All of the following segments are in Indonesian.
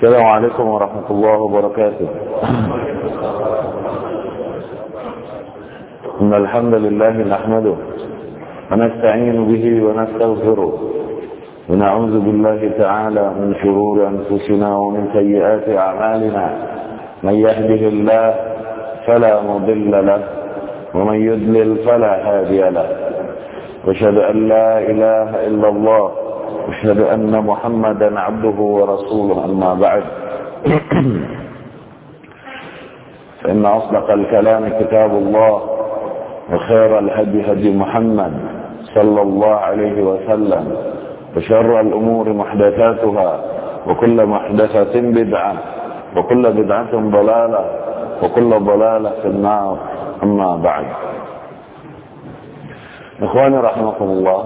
السلام عليكم ورحمة الله وبركاته. إن الحمد لله نحمده ونستعين به ونستغفره ونعوذ بالله تعالى من شرور أنفسنا ومن سيئات أعمالنا. من يهده الله فلا مضل له ومن يضلل فلا هادي له. واشهد أن لا إله إلا الله واشهد أن محمدا عبده ورسوله أما بعد. فإن أصدق الكلام كتاب الله وخير الهدي هدي محمد صلى الله عليه وسلم وشر الأمور محدثاتها وكل محدثة بدعة وكل بدعة ضلالة وكل ضلالة في النار أما بعد. إخواني رحمكم الله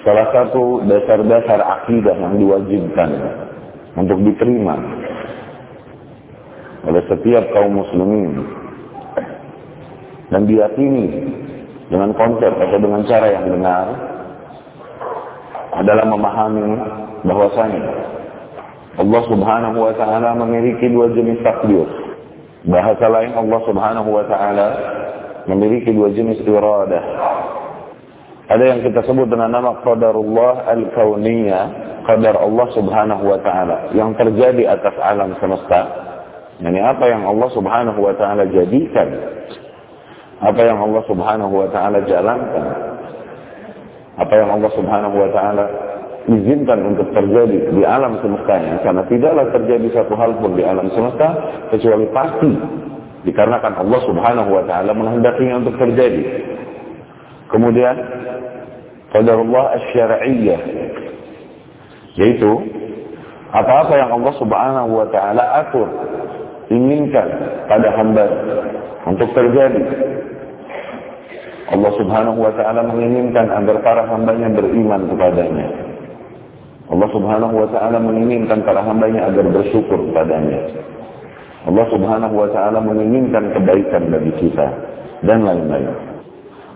salah satu dasar-dasar akidah yang diwajibkan untuk diterima oleh setiap kaum muslimin dan diyakini dengan konsep atau dengan cara yang benar adalah memahami bahwasanya Allah Subhanahu wa taala memiliki dua jenis takdir. Bahasa lain Allah Subhanahu wa taala memiliki dua jenis iradah ada yang kita sebut dengan nama qadarullah al-kauniyah, qadar Allah Subhanahu wa taala yang terjadi atas alam semesta. Yani apa yang Allah Subhanahu wa taala jadikan, apa yang Allah Subhanahu wa taala jalankan, apa yang Allah Subhanahu wa taala izinkan untuk terjadi di alam semestanya karena tidaklah terjadi satu hal pun di alam semesta kecuali pasti dikarenakan Allah Subhanahu wa taala menghendakinya untuk terjadi. Kemudian qadarullah asy-syar'iyyah. Yaitu apa-apa yang Allah Subhanahu wa taala atur inginkan pada hamba untuk terjadi. Allah Subhanahu wa taala menginginkan agar para hambanya beriman kepadanya. Allah Subhanahu wa taala menginginkan para hambanya agar bersyukur kepadanya. Allah Subhanahu wa taala menginginkan kebaikan bagi kita dan lain-lain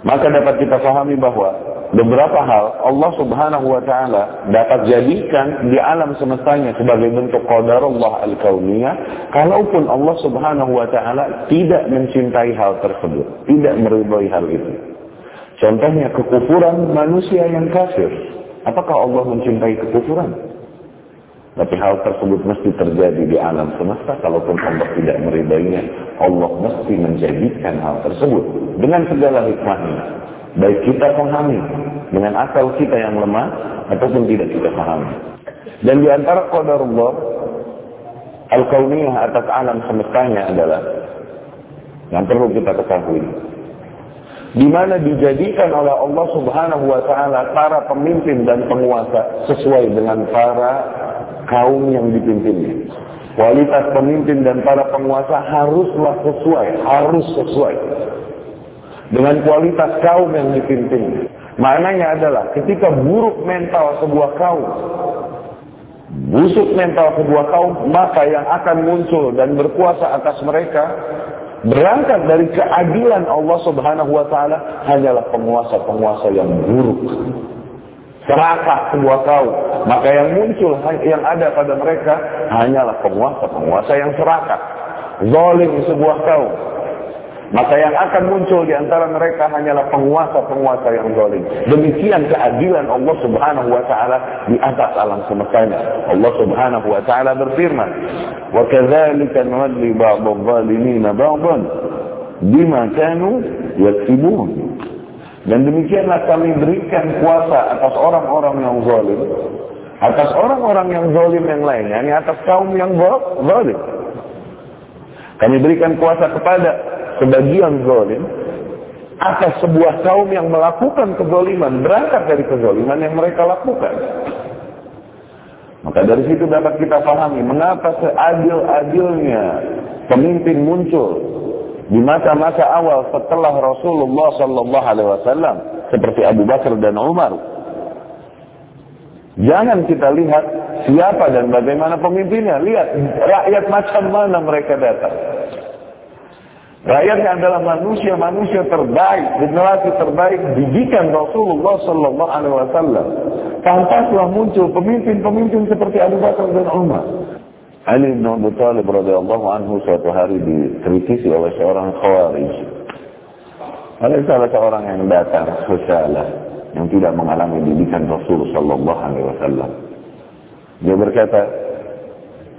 maka dapat kita pahami bahwa beberapa hal Allah Subhanahu wa taala dapat jadikan di alam semestanya sebagai bentuk qadarullah al-kauniyah kalaupun Allah Subhanahu wa taala tidak mencintai hal tersebut, tidak meridhai hal itu. Contohnya kekufuran manusia yang kafir. Apakah Allah mencintai kekufuran? Tapi hal tersebut mesti terjadi di alam semesta kalaupun Allah tidak meridainya. Allah mesti menjadikan hal tersebut dengan segala hikmahnya Baik kita pahami dengan akal kita yang lemah ataupun tidak kita pahami. Dan di antara qadarullah al-kauniyah atas alam semestanya adalah yang perlu kita ketahui. Di mana dijadikan oleh Allah Subhanahu wa taala para pemimpin dan penguasa sesuai dengan para kaum yang dipimpinnya. Kualitas pemimpin dan para penguasa haruslah sesuai, harus sesuai dengan kualitas kaum yang dipimpin. Maknanya adalah ketika buruk mental sebuah kaum, busuk mental sebuah kaum, maka yang akan muncul dan berkuasa atas mereka berangkat dari keadilan Allah Subhanahu wa taala hanyalah penguasa-penguasa yang buruk. Serakah sebuah kaum, maka yang muncul yang ada pada mereka hanyalah penguasa-penguasa yang serakah. Zalim sebuah kaum, maka yang akan muncul di antara mereka hanyalah penguasa-penguasa yang zalim. Demikian keadilan Allah Subhanahu wa taala di atas alam semestanya. Allah Subhanahu wa taala berfirman, "Wa kadzalika nuwalli ba'd adh-dhalimin ba'dhan bima kanu yaksibun." Dan demikianlah kami berikan kuasa atas orang-orang yang zalim atas orang-orang yang zalim yang lain, yakni atas kaum yang zalim. Kami berikan kuasa kepada sebagian zalim atas sebuah kaum yang melakukan kezaliman berangkat dari kezaliman yang mereka lakukan. Maka dari situ dapat kita pahami mengapa seadil-adilnya pemimpin muncul di masa-masa awal setelah Rasulullah Sallallahu Alaihi Wasallam seperti Abu Bakar dan Umar. Jangan kita lihat siapa dan bagaimana pemimpinnya. Lihat rakyat macam mana mereka datang. Rakyatnya adalah manusia-manusia terbaik, generasi terbaik didikan Rasulullah Sallallahu Alaihi Wasallam. Pantaslah muncul pemimpin-pemimpin seperti Abu Bakar dan Umar. Ali bin Abi Thalib radhiyallahu anhu suatu hari dikritisi oleh seorang khawarij. Oleh salah seorang yang datang sesalah yang tidak mengalami didikan Rasul sallallahu alaihi wasallam. Dia berkata,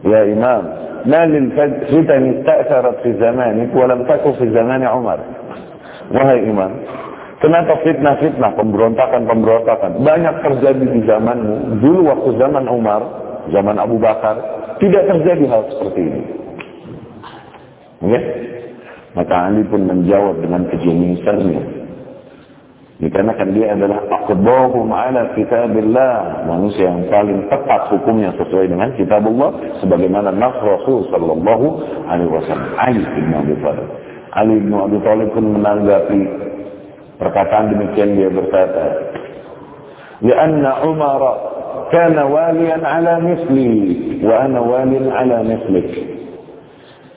"Ya Imam, ما للفتن استأثرت في زمانك ولم تكن في زمان عمر wahai imam kenapa fitnah-fitnah pemberontakan-pemberontakan banyak terjadi di zamanmu dulu waktu zaman Umar zaman Abu Bakar tidak terjadi hal seperti ini ya maka Ali pun menjawab dengan kejeniusannya Dikarenakan dia adalah aqdahum ala kitabillah. Manusia yang paling tepat hukumnya sesuai dengan kitabullah. Sebagaimana nas Rasul sallallahu alaihi wasallam. Ali bin Abi Thalib. Ali bin Abi Thalib pun menanggapi perkataan demikian dia berkata. Lianna Umar walian ala misli wa ana walian ala mislik.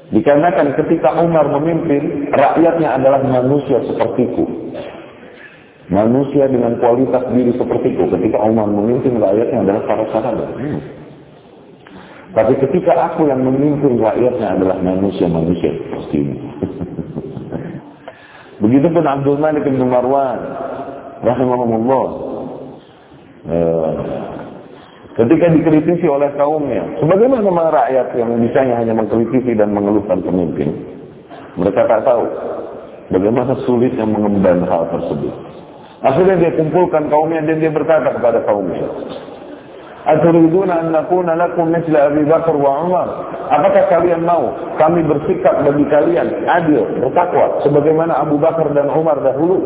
Dikarenakan ketika Umar memimpin, rakyatnya adalah manusia sepertiku. Manusia dengan kualitas diri seperti itu ketika Umar memimpin rakyatnya adalah para sahabat. Hmm. Tapi ketika aku yang memimpin rakyatnya adalah manusia-manusia seperti ini. Begitupun Abdul Malik bin Marwan rahimahumullah. Uh, ketika dikritisi oleh kaumnya, sebagaimana rakyat yang bisanya hanya mengkritisi dan mengeluhkan pemimpin, mereka tak tahu bagaimana sulitnya mengemban hal tersebut. Akhirnya dia kumpulkan kaumnya dan dia berkata kepada kaumnya. Aturiduna an nakuna lakum misla Abi Bakar wa Umar. Apakah kalian mau kami bersikap bagi kalian adil, bertakwa sebagaimana Abu Bakar dan Umar dahulu?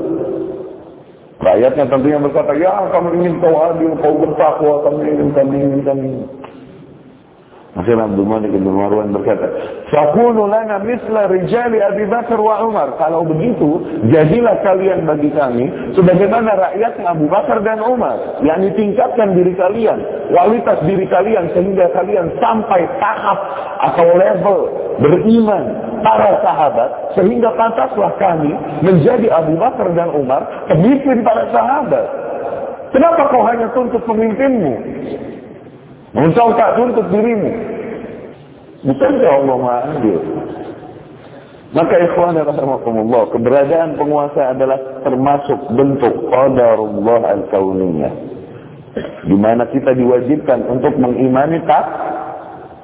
Rakyatnya tentunya berkata, ya kami ingin kau adil, kau bertakwa, kami ingin, kami ingin, kami ingin. Akhirnya Abdul Malik bin Marwan berkata, "Fakunu lana misla rijali Abi Bakar wa Umar." Kalau begitu, jadilah kalian bagi kami sebagaimana rakyatnya Abu Bakar dan Umar. Yang tingkatkan diri kalian, kualitas diri kalian sehingga kalian sampai tahap atau level beriman para sahabat sehingga pantaslah kami menjadi Abu Bakar dan Umar pemimpin para sahabat. Kenapa kau hanya tuntut pemimpinmu? Engkau tak tuntut dirimu. Bukankah Allah adil? Maka ikhwan rahimakumullah, keberadaan penguasa adalah termasuk bentuk qadarullah al-kauniyah. Di mana kita diwajibkan untuk mengimani tak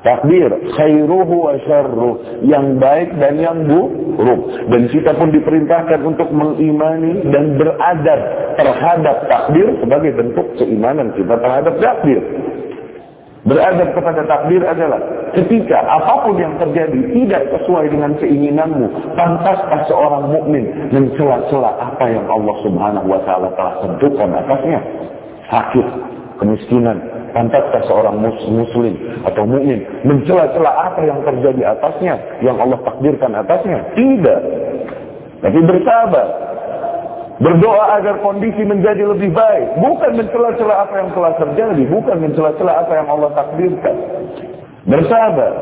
takdir khairuhu wa syarruh yang baik dan yang buruk dan kita pun diperintahkan untuk mengimani dan beradab terhadap takdir sebagai bentuk keimanan kita terhadap takdir Beradab kepada takdir adalah ketika apa pun yang terjadi tidak sesuai dengan keinginanmu, pantaskah seorang mukmin mencela-cela apa yang Allah Subhanahu wa taala telah tentukan atasnya? Sakit, kemiskinan, pantaskah seorang mus muslim atau mukmin mencela-cela apa yang terjadi atasnya, yang Allah takdirkan atasnya? Tidak. Tapi bersabar, Berdoa agar kondisi menjadi lebih baik. Bukan mencela-cela apa yang telah terjadi. Bukan mencela-cela apa yang Allah takdirkan. Bersabar.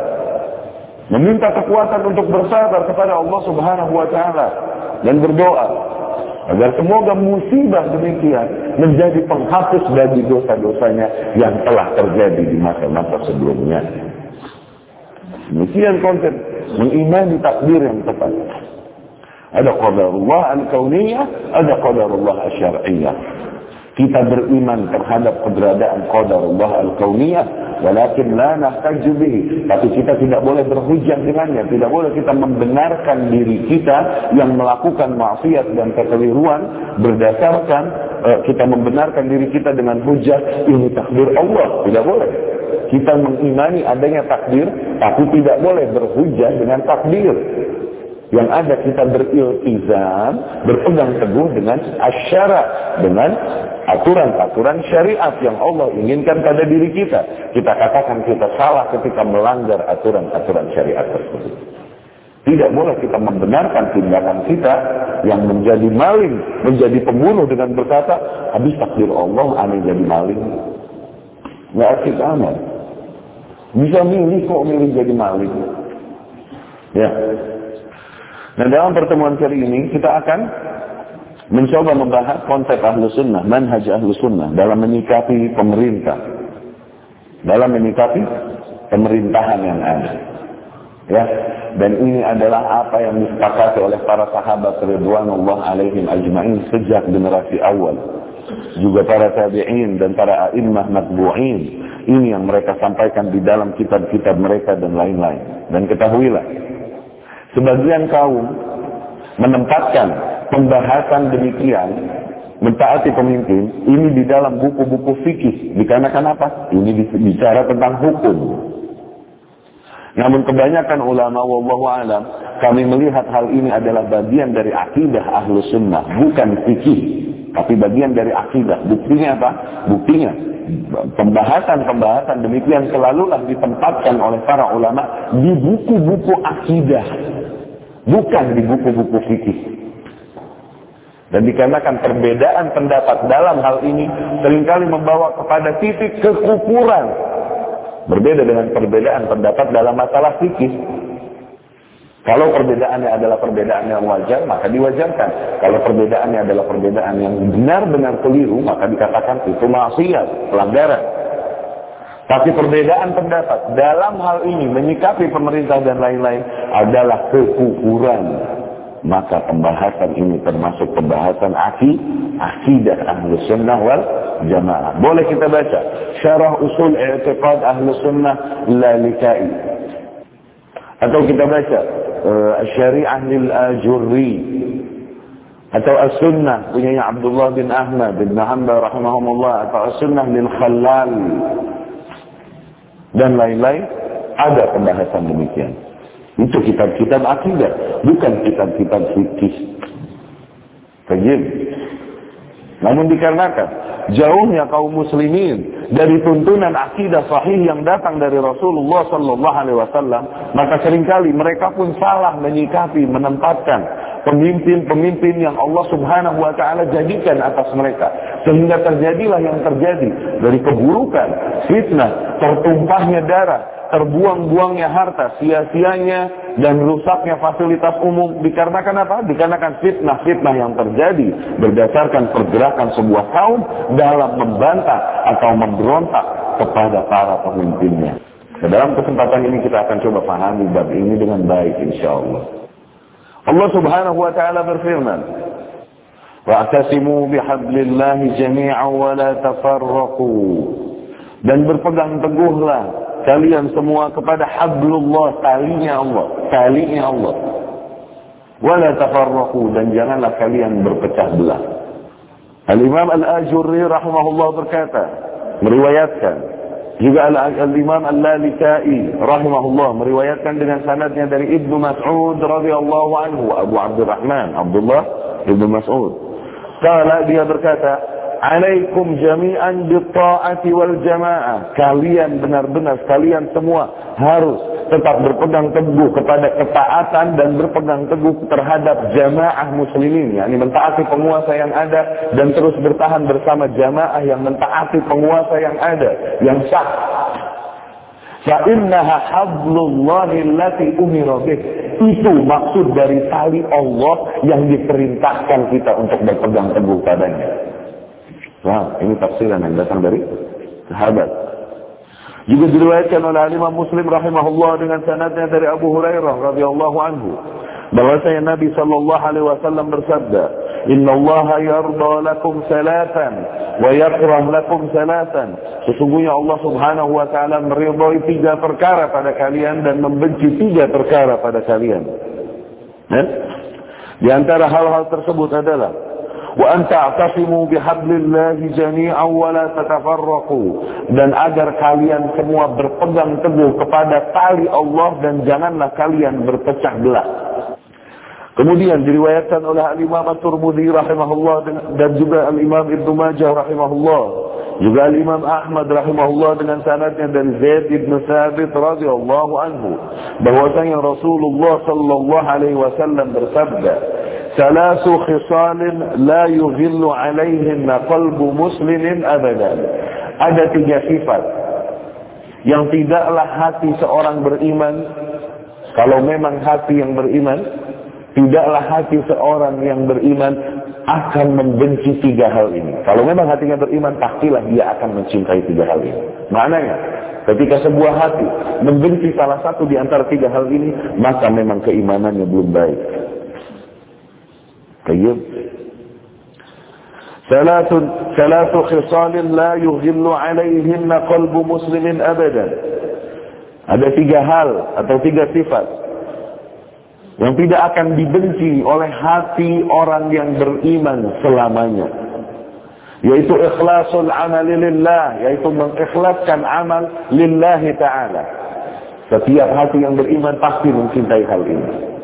Meminta kekuatan untuk bersabar kepada Allah subhanahu wa ta'ala. Dan berdoa. Agar semoga musibah demikian menjadi penghapus bagi dosa-dosanya yang telah terjadi di masa-masa sebelumnya. Demikian konsep mengimani takdir yang tepat. Ada qadarullah al-kauniyah, ada qadarullah al-syar'iyah. Kita beriman terhadap keberadaan qadarullah al-kauniyah, walakin la nahtaju bihi. Tapi kita tidak boleh berhujah dengannya, tidak boleh kita membenarkan diri kita yang melakukan maksiat dan kekeliruan berdasarkan uh, kita membenarkan diri kita dengan hujah ini takdir Allah, tidak boleh. Kita mengimani adanya takdir, tapi tidak boleh berhujah dengan takdir. Yang ada kita beriltizam, berpegang teguh dengan asyara, dengan aturan-aturan syariat yang Allah inginkan pada diri kita. Kita katakan kita salah ketika melanggar aturan-aturan syariat tersebut. Tidak boleh kita membenarkan tindakan kita yang menjadi maling, menjadi pembunuh dengan berkata, habis takdir Allah, aneh jadi maling. Nggak asik amat. Bisa milih kok milih jadi maling. Ya, Nah dalam pertemuan kali ini kita akan mencoba membahas konsep ahlu sunnah, manhaj ahlu sunnah dalam menyikapi pemerintah. Dalam menyikapi pemerintahan yang ada. Ya, dan ini adalah apa yang disepakati oleh para sahabat Ridwanullah alaihim ajma'in sejak generasi awal. Juga para tabi'in dan para a'immah matbu'in. Ini yang mereka sampaikan di dalam kitab-kitab mereka dan lain-lain. Dan ketahuilah, sebagian kaum menempatkan pembahasan demikian mentaati pemimpin ini di dalam buku-buku fikih dikarenakan apa? Ini bicara tentang hukum. Namun kebanyakan ulama wallahu alam kami melihat hal ini adalah bagian dari akidah ahlu sunnah bukan fikih tapi bagian dari akidah. Buktinya apa? Buktinya pembahasan-pembahasan demikian selalulah ditempatkan oleh para ulama di buku-buku akidah bukan di buku-buku fikih. Dan dikarenakan perbedaan pendapat dalam hal ini sering kali membawa kepada titik kekufuran. Berbeda dengan perbedaan pendapat dalam masalah fikih. Kalau perbedaannya adalah perbedaan yang wajar, maka diwajarkan. Kalau perbedaannya adalah perbedaan yang benar-benar keliru, maka dikatakan itu maksiat, pelanggaran. Tapi perbedaan pendapat dalam hal ini menyikapi pemerintah dan lain-lain adalah kekufuran. Maka pembahasan ini termasuk pembahasan aki, akidah ahlu sunnah wal jamaah. Boleh kita baca. Syarah usul i'tiqad ahlu sunnah lalikai. Atau kita baca. Uh, syariah lil ajurri. Atau as-sunnah punya Abdullah bin Ahmad bin Hanbal rahimahumullah. Atau as-sunnah lil khalal dan lain-lain ada pembahasan demikian. Itu kitab-kitab akidah, bukan kitab-kitab fikih. Kajib. Namun dikarenakan jauhnya kaum muslimin dari tuntunan akidah sahih yang datang dari Rasulullah sallallahu wasallam, maka sering kali mereka pun salah menyikapi, menempatkan pemimpin-pemimpin yang Allah Subhanahu wa taala jadikan atas mereka sehingga terjadilah yang terjadi dari keburukan, fitnah, tertumpahnya darah, terbuang-buangnya harta, sia-sianya dan rusaknya fasilitas umum dikarenakan apa? Dikarenakan fitnah-fitnah yang terjadi berdasarkan pergerakan sebuah kaum dalam membantah atau memberontak kepada para pemimpinnya. dalam kesempatan ini kita akan coba pahami bab ini dengan baik insya Allah. Allah Subhanahu wa taala berfirman, "Wa'tasimu bihablillahi jami'an wa la tafarraqu." Dan berpegang teguhlah kalian semua kepada hablullah, talinya Allah, talinya Allah. Wa la tafarraqu dan janganlah kalian berpecah belah. Al-Imam Al-Ajurri rahimahullah berkata, meriwayatkan juga Al-Imam Al-Lalikai rahimahullah meriwayatkan dengan sanadnya dari Ibnu Mas'ud radhiyallahu anhu Abu Abdurrahman Abdullah Ibnu Mas'ud. Kala dia berkata, "Alaikum jami'an bi ta'ati wal jamaah." Kalian benar-benar kalian semua harus tetap berpegang teguh kepada ketaatan dan berpegang teguh terhadap jamaah muslimin yakni mentaati penguasa yang ada dan terus bertahan bersama jamaah yang mentaati penguasa yang ada yang sah Fa'innaha hablullahi allati umira. Itu maksud dari tali Allah yang diperintahkan kita untuk berpegang teguh padanya. Wah, ini tafsiran yang datang dari sahabat. Juga diriwayatkan oleh Imam Muslim rahimahullah dengan sanadnya dari Abu Hurairah radhiyallahu anhu bahwasanya Nabi sallallahu alaihi wasallam bersabda, "Inna Allah yarda lakum salatan wa yakrah lakum salatan." Sesungguhnya Allah Subhanahu wa taala meridhai tiga perkara pada kalian dan membenci tiga perkara pada kalian. Dan di antara hal-hal tersebut adalah an ta'tasimu bihablillahi jami'an wa la tatafarraqu dan agar kalian semua berpegang teguh kepada tali Allah dan janganlah kalian berpecah belah. Kemudian diriwayatkan oleh Al-Imam At-Tirmidzi rahimahullah dan juga Al-Imam Ibnu Majah rahimahullah. Juga Al-Imam Ahmad rahimahullah dengan sanadnya dari Zaid ibn Thabit radhiyallahu anhu. Bahwasanya Rasulullah sallallahu alaihi wasallam bersabda ثلاث خصال لا يغل عليهن قلب مسلم أبدا ada tiga sifat yang tidaklah hati seorang beriman kalau memang hati yang beriman Tidaklah hati seorang yang beriman akan membenci tiga hal ini. Kalau memang hatinya beriman, pastilah dia akan mencintai tiga hal ini. Maknanya, ketika sebuah hati membenci salah satu di antara tiga hal ini, maka memang keimanannya belum baik. Tayyib. ثلاث ثلاث خصال لا يغل عليهن قلب مسلم أبدا ada tiga hal atau tiga sifat yang tidak akan dibenci oleh hati orang yang beriman selamanya yaitu ikhlasul amal lillah yaitu mengikhlaskan amal lillahi taala setiap hati yang beriman pasti mencintai hal ini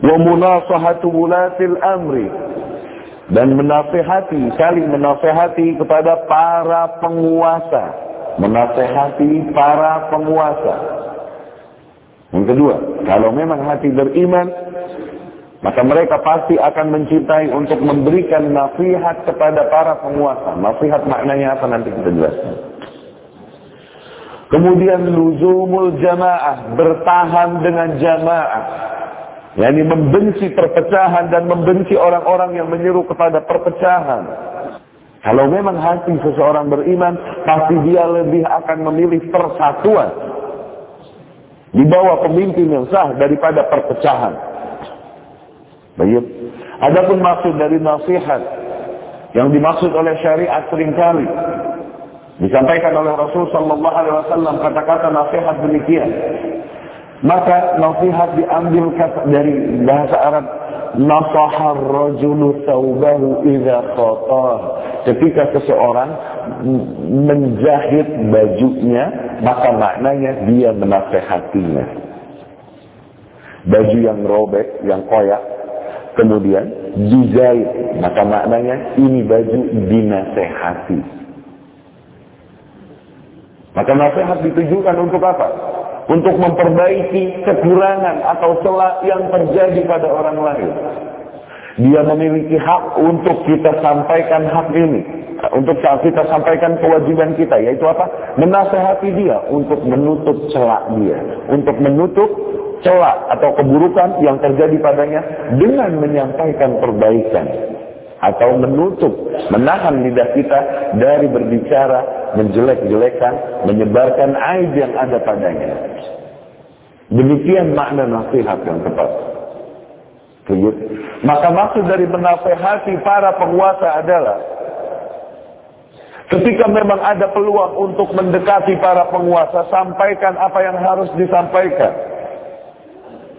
wa munasahatu wulatil amri dan menasehati, saling menasehati kepada para penguasa, menasehati para penguasa. Yang kedua, kalau memang hati beriman, maka mereka pasti akan mencintai untuk memberikan nasihat kepada para penguasa. Nasihat maknanya apa nanti kita jelaskan. Kemudian luzumul jamaah, bertahan dengan jamaah yakni membenci perpecahan dan membenci orang-orang yang menyeru kepada perpecahan. Kalau memang hati seseorang beriman, pasti dia lebih akan memilih persatuan di bawah pemimpin yang sah daripada perpecahan. Baik. Adapun maksud dari nasihat yang dimaksud oleh syariat sering kali disampaikan oleh Rasul sallallahu alaihi wasallam kata-kata nasihat demikian maka nasihat diambil dari bahasa Arab nasahar rajulu thawbahu idza khatah. Ketika seseorang menjahit bajunya, maka maknanya dia menasehatinya. Baju yang robek, yang koyak, kemudian dijahit, maka maknanya ini baju dinasehati. Maka nasihat ditujukan untuk apa? Untuk memperbaiki kekurangan atau celah yang terjadi pada orang lain. Dia memiliki hak untuk kita sampaikan hak ini. Untuk kita sampaikan kewajiban kita. Yaitu apa? Menasehati dia untuk menutup celah dia. Untuk menutup celah atau keburukan yang terjadi padanya dengan menyampaikan perbaikan atau menutup, menahan lidah kita dari berbicara, menjelek-jelekan, menyebarkan aib yang ada padanya. Demikian makna nasihat yang tepat. Maka maksud dari menasehati para penguasa adalah ketika memang ada peluang untuk mendekati para penguasa, sampaikan apa yang harus disampaikan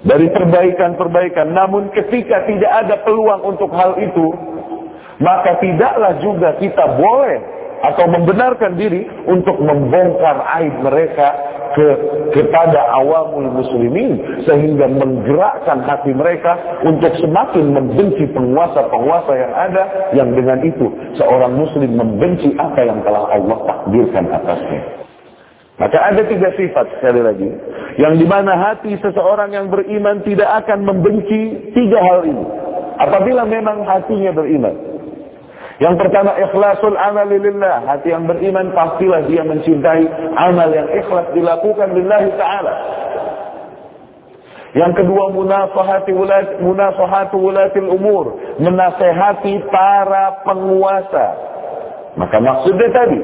dari perbaikan-perbaikan. Namun ketika tidak ada peluang untuk hal itu, maka tidaklah juga kita boleh atau membenarkan diri untuk membongkar aib mereka ke, kepada awamul muslimin sehingga menggerakkan hati mereka untuk semakin membenci penguasa-penguasa yang ada yang dengan itu seorang muslim membenci apa yang telah Allah takdirkan atasnya. Maka ada tiga sifat sekali lagi yang di mana hati seseorang yang beriman tidak akan membenci tiga hal ini apabila memang hatinya beriman. Yang pertama ikhlasul amal lillah. Hati yang beriman pastilah dia mencintai amal yang ikhlas dilakukan lillahi ta'ala. Yang kedua munasahati ulat munasahatu umur, menasehati para penguasa. Maka maksudnya tadi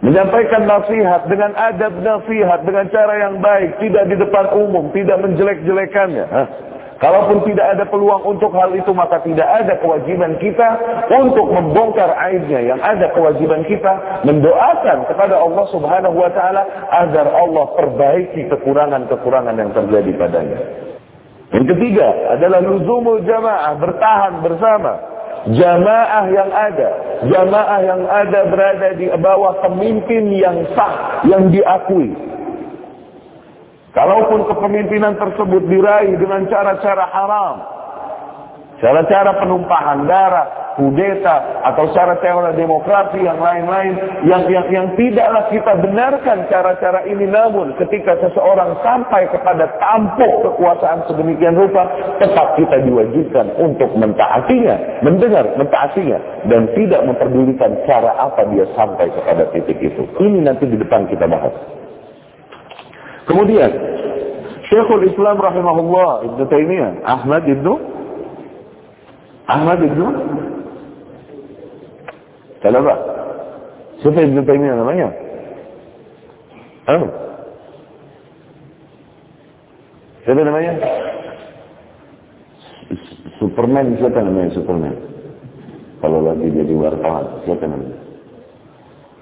menyampaikan nasihat dengan adab nasihat dengan cara yang baik, tidak di depan umum, tidak menjelek-jelekannya. Kalaupun tidak ada peluang untuk hal itu, maka tidak ada kewajiban kita untuk membongkar aibnya. Yang ada kewajiban kita mendoakan kepada Allah Subhanahu wa taala agar Allah perbaiki kekurangan-kekurangan yang terjadi padanya. Yang ketiga adalah luzumul jamaah, bertahan bersama. Jamaah yang ada, jamaah yang ada berada di bawah pemimpin yang sah, yang diakui. Kalaupun kepemimpinan tersebut diraih dengan cara-cara haram, cara-cara penumpahan darah, kudeta, atau cara-cara demokrasi yang lain-lain, yang, yang, yang tidaklah kita benarkan cara-cara ini, namun ketika seseorang sampai kepada tampuk kekuasaan sedemikian rupa, tetap kita diwajibkan untuk mentaatinya, mendengar, mentaatinya, dan tidak memperdulikan cara apa dia sampai kepada titik itu. Ini nanti di depan kita bahas. Kemudian, Syekhul Islam rahimahullah Ibnu Taimiyah, Ahmad Ibnu Ahmad Ibnu Kenapa? Siapa Ibnu Taimiyah namanya? Oh. Siapa namanya? Superman siapa namanya Superman? Kalau lagi jadi wartawan siapa namanya?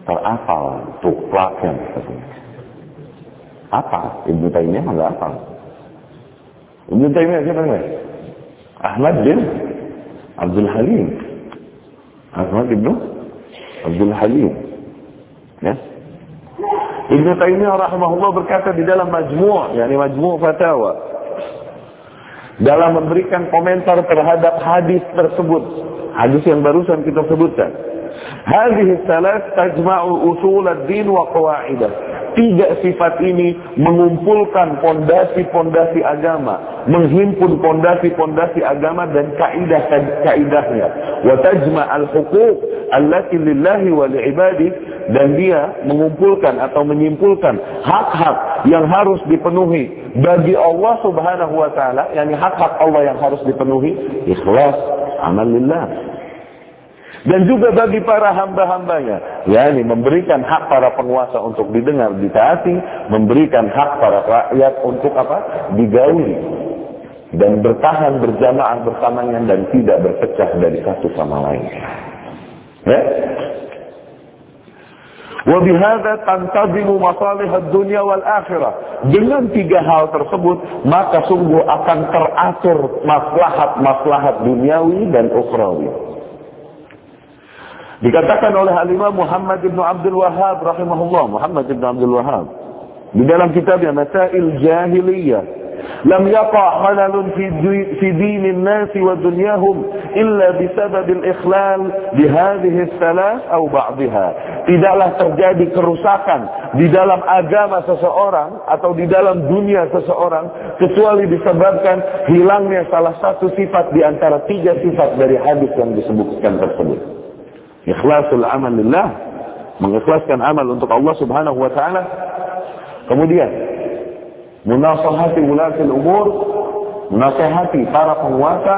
Terapal, tuklak yang apa? Ibnu Taimiyah nggak apa? Ibnu Taimiyah siapa namanya? Ahmad bin Abdul Halim. Ahmad ibnu Abdul Halim. Ya. Ibnu Taimiyah rahimahullah berkata di dalam majmu' yakni majmu' fatawa dalam memberikan komentar terhadap hadis tersebut hadis yang barusan kita sebutkan hadis salat tajma'u usul ad-din wa qawaidah Tiga sifat ini mengumpulkan pondasi-pondasi agama, menghimpun pondasi-pondasi agama dan kaidah-kaidahnya. Wa tajma' al-huquq allati lillahi wa li'ibadi dan dia mengumpulkan atau menyimpulkan hak-hak yang harus dipenuhi bagi Allah Subhanahu wa taala, yakni hak-hak Allah yang harus dipenuhi, ikhlas, amal lillah dan juga bagi para hamba-hambanya. Yakni memberikan hak para penguasa untuk didengar ditaati memberikan hak para rakyat untuk apa? Digauli. Dan bertahan berjamaah bersamanya dan tidak berpecah dari satu sama lain. Ya? Wabihada tantazimu masalih dunia wal akhirah. Dengan tiga hal tersebut, maka sungguh akan teratur maslahat-maslahat duniawi dan ukhrawi. Dikatakan oleh alimah Muhammad ibn Abdul Wahab rahimahullah. Muhammad ibn Abdul Wahab. Di dalam kitabnya Masail Jahiliyah. Lam yaqa halalun fi dinin nasi wa dunyahum illa bisabab al-ikhlal bihadihi salas atau ba'diha. Tidaklah terjadi kerusakan di dalam agama seseorang atau di dalam dunia seseorang kecuali disebabkan hilangnya salah satu sifat di antara tiga sifat dari hadis yang disebutkan tersebut. Ikhlasul amal lillah. Mengikhlaskan amal untuk Allah subhanahu wa ta'ala. Kemudian, munasahati ulatil umur. Menasehati para penguasa.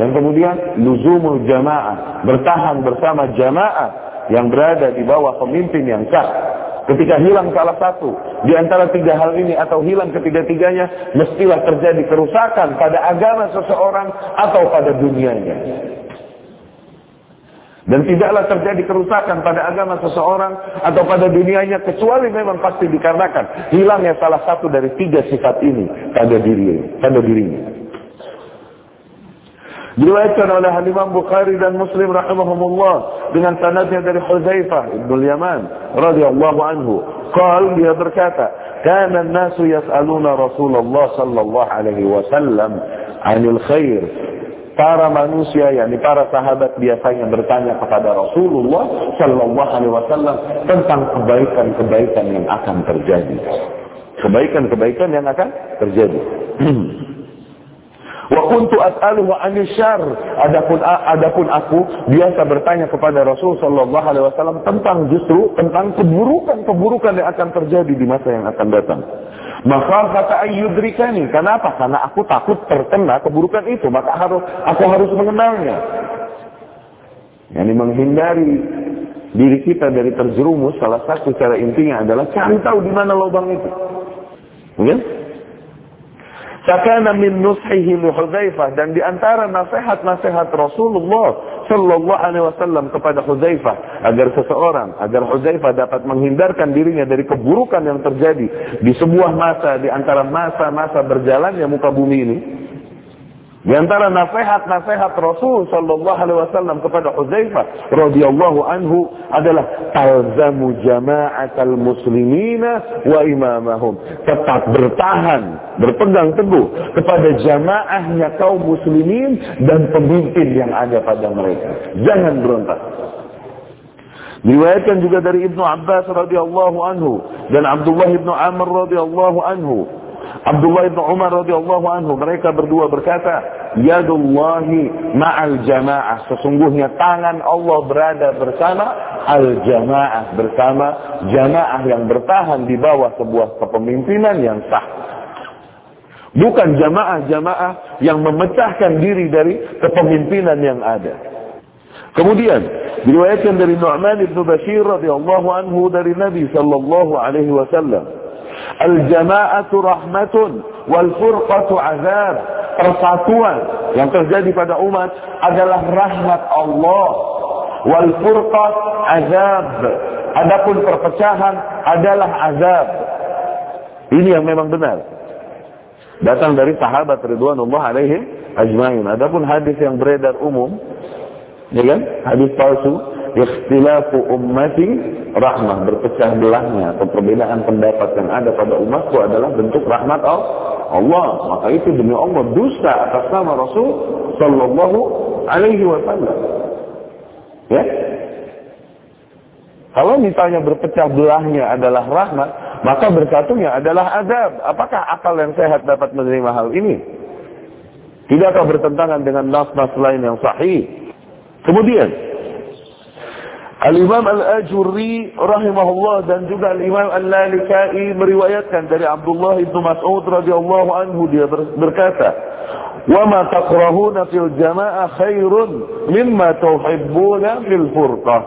Yang kemudian, luzumul jamaah. Bertahan bersama jamaah yang berada di bawah pemimpin yang sah. Ketika hilang salah satu di antara tiga hal ini atau hilang ketiga-tiganya, mestilah terjadi kerusakan pada agama seseorang atau pada dunianya. Dan tidaklah terjadi kerusakan pada agama seseorang atau pada dunianya kecuali memang pasti dikarenakan hilangnya salah satu dari tiga sifat ini pada diri pada dirinya. Diriwayatkan oleh Imam Bukhari dan Muslim rahimahumullah dengan sanadnya dari Hudzaifah bin Yaman radhiyallahu anhu. Qal dia berkata, "Kana an-nasu yas'aluna Rasulullah sallallahu alaihi wasallam 'anil khair para manusia yakni para sahabat biasanya bertanya kepada Rasulullah Shallallahu Alaihi Wasallam tentang kebaikan-kebaikan yang akan terjadi. Kebaikan-kebaikan yang akan terjadi. Wa kuntu as'aluhu 'anil syarr. Adapun adapun aku biasa bertanya kepada Rasul sallallahu alaihi wasallam tentang justru tentang keburukan-keburukan yang akan terjadi di masa yang akan datang. Maka kata ayyudrikani. Kenapa? Karena aku takut terkena keburukan itu. Maka harus aku harus mengenalnya. Yang menghindari diri kita dari terjerumus, salah satu cara intinya adalah cari tahu di mana lubang itu. Mungkin? Sakana min nushihi Hudzaifah. Dan di antara nasihat-nasihat Rasulullah sallallahu alaihi wasallam kepada Hudzaifah agar seseorang agar Hudzaifah dapat menghindarkan dirinya dari keburukan yang terjadi di sebuah masa di antara masa-masa berjalannya muka bumi ini di antara nasihat-nasihat Rasul sallallahu alaihi wasallam kepada Hudzaifah radhiyallahu anhu adalah talzamu jama'atal muslimina wa imamahum. Tetap bertahan, berpegang teguh kepada jamaahnya kaum muslimin dan pemimpin yang ada pada mereka. Jangan berontak. Diriwayatkan juga dari Ibnu Abbas radhiyallahu anhu dan Abdullah Ibnu Amr radhiyallahu anhu Abdullah bin Umar radhiyallahu anhu mereka berdua berkata, "Yadullahi ma'al jamaah." Sesungguhnya tangan Allah berada bersama al jamaah, bersama jamaah yang bertahan di bawah sebuah kepemimpinan yang sah. Bukan jamaah-jamaah yang memecahkan diri dari kepemimpinan yang ada. Kemudian diriwayatkan dari Nu'man bin Bashir radhiyallahu anhu dari Nabi sallallahu alaihi wasallam, "Al-jama'atu rahmatun wal furqatu 'adzab." Persatuan yang terjadi pada umat adalah rahmat Allah. Wal furqat azab. Adapun perpecahan adalah azab. Ini yang memang benar datang dari sahabat ridwanullah alaihim ajmain. Adapun hadis yang beredar umum, ya kan? Hadis palsu, ikhtilafu ummati rahmah, berpecah belahnya atau perbedaan pendapat yang ada pada umatku adalah bentuk rahmat Allah. Maka itu demi Allah dusta atas nama Rasul sallallahu alaihi wasallam. Ya, kalau misalnya berpecah belahnya adalah rahmat, maka bersatunya adalah adab. Apakah akal yang sehat dapat menerima hal ini? Tidakkah bertentangan dengan nas-nas lain yang sahih? Kemudian, Al-Imam Al-Ajurri rahimahullah dan juga Al-Imam Al-Lalikai meriwayatkan dari Abdullah Ibn Mas'ud radhiyallahu anhu dia berkata, "Wa ma takrahuna fil jama'ah khairun mimma tuhibbuna fil furqah."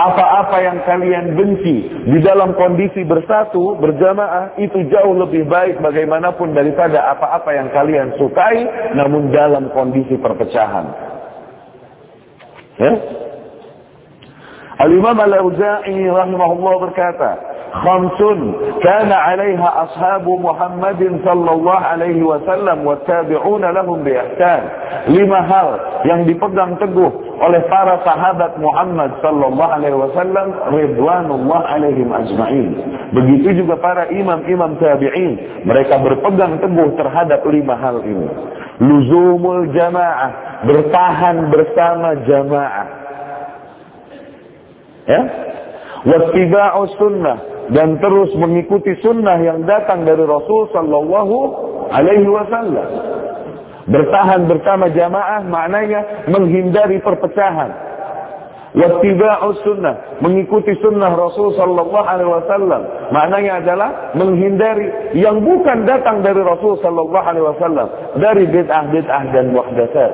apa-apa yang kalian benci di dalam kondisi bersatu, berjamaah, itu jauh lebih baik bagaimanapun daripada apa-apa yang kalian sukai, namun dalam kondisi perpecahan. Ya? Al-Imam Al-Auza'i rahimahullah berkata, khamsun kana 'alaiha ashabu Muhammadin sallallahu alaihi wasallam wa tabi'una lahum bi ihsan. Lima hal yang dipegang teguh oleh para sahabat Muhammad sallallahu alaihi wasallam ridwanullah alaihim ajma'in. Begitu juga para imam-imam tabi'in, mereka berpegang teguh terhadap lima hal ini. Luzumul jamaah, bertahan bersama jamaah. Ya? Wattiba'us sunnah, dan terus mengikuti sunnah yang datang dari Rasul Sallallahu Alaihi Wasallam. Bertahan bersama jamaah maknanya menghindari perpecahan. Wattiba'us sunnah, mengikuti sunnah Rasul sallallahu alaihi wasallam. Maknanya adalah menghindari yang bukan datang dari Rasul sallallahu alaihi wasallam, dari bid'ah-bid'ah dan wahdatsat.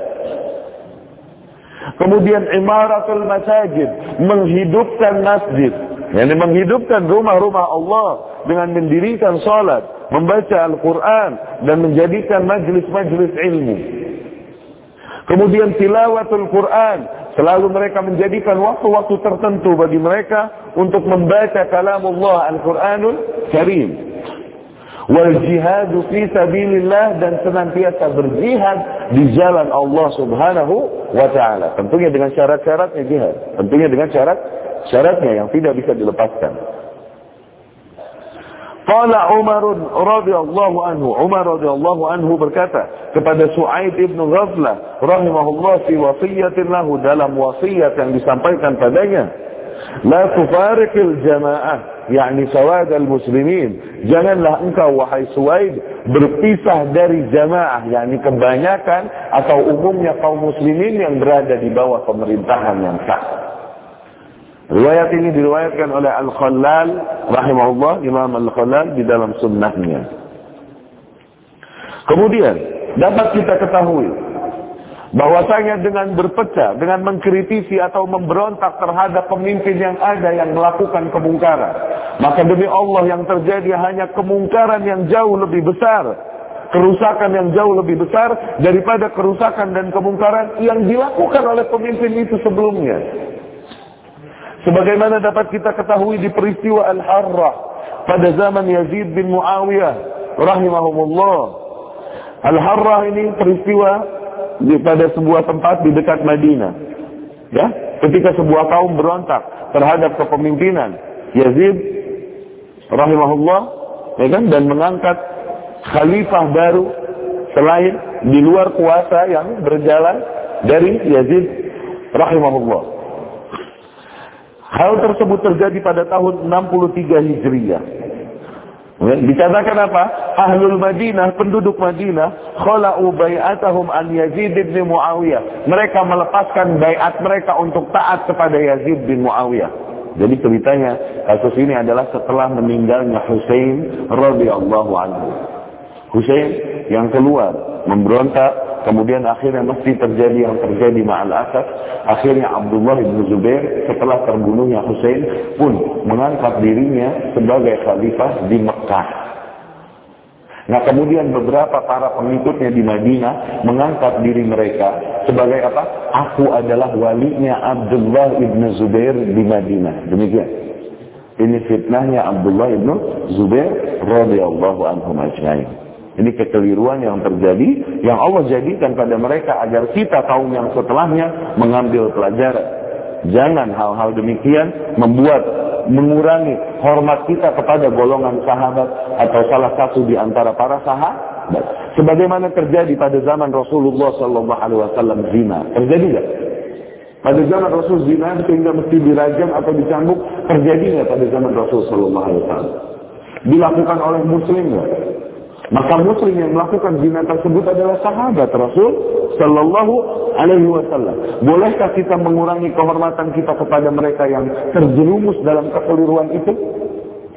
Kemudian imaratul masajid, menghidupkan masjid yang menghidupkan rumah-rumah Allah dengan mendirikan salat, membaca Al-Quran, dan menjadikan majlis-majlis ilmu. Kemudian tilawatul Quran, selalu mereka menjadikan waktu-waktu tertentu bagi mereka untuk membaca kalam Allah Al-Quranul Karim. Wal jihadu fi sabilillah dan senantiasa berjihad di jalan Allah Subhanahu wa taala. Tentunya dengan syarat-syaratnya jihad. Tentunya dengan syarat syaratnya yang tidak bisa dilepaskan. Qala Umar radhiyallahu anhu, Umar radhiyallahu anhu berkata kepada Su'aib ibn Ghaflah rahimahullah fi wasiyatin lahu dalam wasiat yang disampaikan padanya, la tufariqil jamaah, yakni sawad al-muslimin. Janganlah engkau wahai Su'aib berpisah dari jamaah, yakni kebanyakan atau umumnya kaum muslimin yang berada di bawah pemerintahan yang sah. Riwayat ini diriwayatkan oleh Al-Khallal rahimahullah Imam Al-Khallal di dalam sunnahnya. Kemudian dapat kita ketahui bahwasanya dengan berpecah, dengan mengkritisi atau memberontak terhadap pemimpin yang ada yang melakukan kemungkaran, maka demi Allah yang terjadi hanya kemungkaran yang jauh lebih besar, kerusakan yang jauh lebih besar daripada kerusakan dan kemungkaran yang dilakukan oleh pemimpin itu sebelumnya. Sebagaimana dapat kita ketahui di peristiwa Al-Harrah pada zaman Yazid bin Muawiyah rahimahumullah. Al-Harrah ini peristiwa di pada sebuah tempat di dekat Madinah. Ya, ketika sebuah kaum berontak terhadap kepemimpinan Yazid rahimahullah ya kan dan mengangkat khalifah baru selain di luar kuasa yang berjalan dari Yazid rahimahullah. Hal tersebut terjadi pada tahun 63 Hijriah. Dikatakan apa? Ahlul Madinah, penduduk Madinah, khala'u bai'atahum an Yazid bin Muawiyah. Mereka melepaskan baiat mereka untuk taat kepada Yazid bin Muawiyah. Jadi ceritanya kasus ini adalah setelah meninggalnya Hussein radhiyallahu anhu. Hussein yang keluar memberontak kemudian akhirnya mesti terjadi yang terjadi ma'al asaf akhirnya Abdullah bin Zubair setelah terbunuhnya Hussein pun mengangkat dirinya sebagai khalifah di Mekah Nah kemudian beberapa para pengikutnya di Madinah mengangkat diri mereka sebagai apa? Aku adalah walinya Abdullah ibn Zubair di Madinah. Demikian. Ini fitnahnya Abdullah ibn Zubair radhiyallahu anhu majma'in. Ini kekeliruan yang terjadi yang Allah jadikan pada mereka agar kita kaum yang setelahnya mengambil pelajaran. Jangan hal-hal demikian membuat mengurangi hormat kita kepada golongan sahabat atau salah satu di antara para sahabat. Sebagaimana terjadi pada zaman Rasulullah Sallallahu Alaihi Wasallam zina, terjadi nggak? Pada zaman Rasul zina sehingga mesti dirajam atau dicambuk, terjadi nggak pada zaman Rasul Sallallahu Alaihi Wasallam? Dilakukan oleh Muslim nggak? Maka muslim yang melakukan zina tersebut adalah sahabat Rasul Sallallahu Alaihi Wasallam. Bolehkah kita mengurangi kehormatan kita kepada mereka yang terjerumus dalam kekeliruan itu?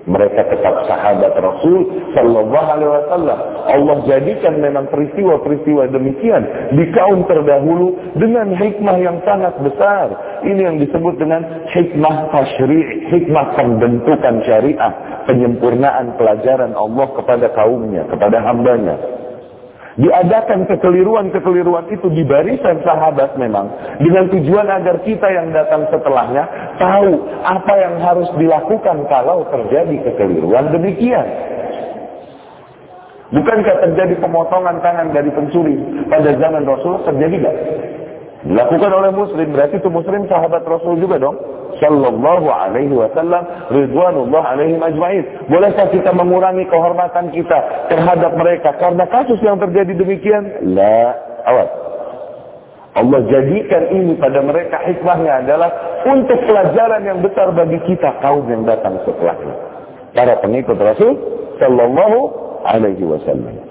Mereka tetap sahabat Rasul Sallallahu Alaihi Wasallam. Allah jadikan memang peristiwa-peristiwa demikian di kaum terdahulu dengan hikmah yang sangat besar. Ini yang disebut dengan hikmah tasyri' hikmah pembentukan syariah, penyempurnaan pelajaran Allah kepada kaumnya, kepada hambanya diadakan kekeliruan-kekeliruan itu di barisan sahabat memang dengan tujuan agar kita yang datang setelahnya tahu apa yang harus dilakukan kalau terjadi kekeliruan demikian. Bukankah terjadi pemotongan tangan dari pencuri pada zaman Rasul terjadi tidak? Dilakukan oleh muslim, berarti itu muslim sahabat Rasul juga dong. Sallallahu alaihi wasallam ridwanullah alaihim ajma'in. Bolehkah kita mengurangi kehormatan kita terhadap mereka karena kasus yang terjadi demikian? La, awas. Allah jadikan ini pada mereka hikmahnya adalah untuk pelajaran yang besar bagi kita kaum yang datang setelahnya. Para pengikut Rasul sallallahu alaihi wasallam.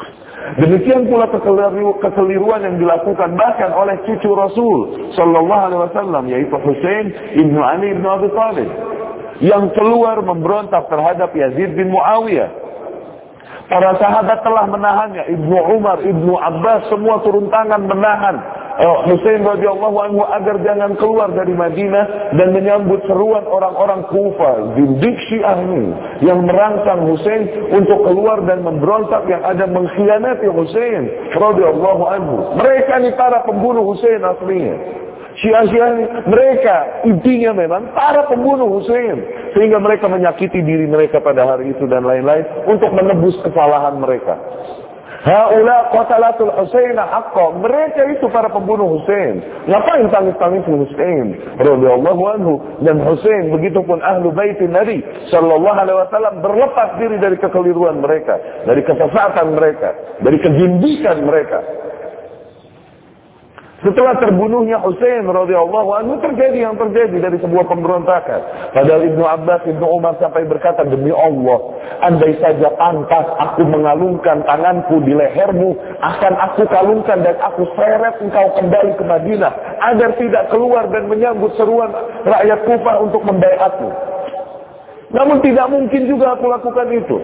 Demikian pula kekeliruan yang dilakukan bahkan oleh cucu Rasul Sallallahu Alaihi Wasallam yaitu Hussein ibnu Ali ibnu Abi Thalib yang keluar memberontak terhadap Yazid bin Muawiyah. Para sahabat telah menahannya. Ibnu Umar, Ibnu Abbas semua turun tangan menahan oh, Hussein radhiyallahu anhu agar jangan keluar dari Madinah dan menyambut seruan orang-orang Kufa, zindik Syiah ini yang merangsang Hussein untuk keluar dan memberontak yang ada mengkhianati Hussein radhiyallahu anhu. Mereka ini para pembunuh Hussein aslinya. Syiah-syiah mereka intinya memang para pembunuh Hussein sehingga mereka menyakiti diri mereka pada hari itu dan lain-lain untuk menebus kesalahan mereka. Haula qatalatul Husain haqqa. Mereka itu para pembunuh Husain. Ngapain tangis-tangis Husain? Radhiyallahu anhu dan Husain begitupun ahlu bait Nabi sallallahu alaihi wasallam berlepas diri dari kekeliruan mereka, dari kesesatan mereka, dari kezindikan mereka. Setelah terbunuhnya Hussein radhiyallahu anhu terjadi yang terjadi dari sebuah pemberontakan. Padahal Ibnu Abbas, Ibnu Umar sampai berkata demi Allah, andai saja pantas aku mengalungkan tanganku di lehermu, akan aku kalungkan dan aku seret engkau kembali ke Madinah agar tidak keluar dan menyambut seruan rakyat Kufah untuk membaiatmu. Namun tidak mungkin juga aku lakukan itu.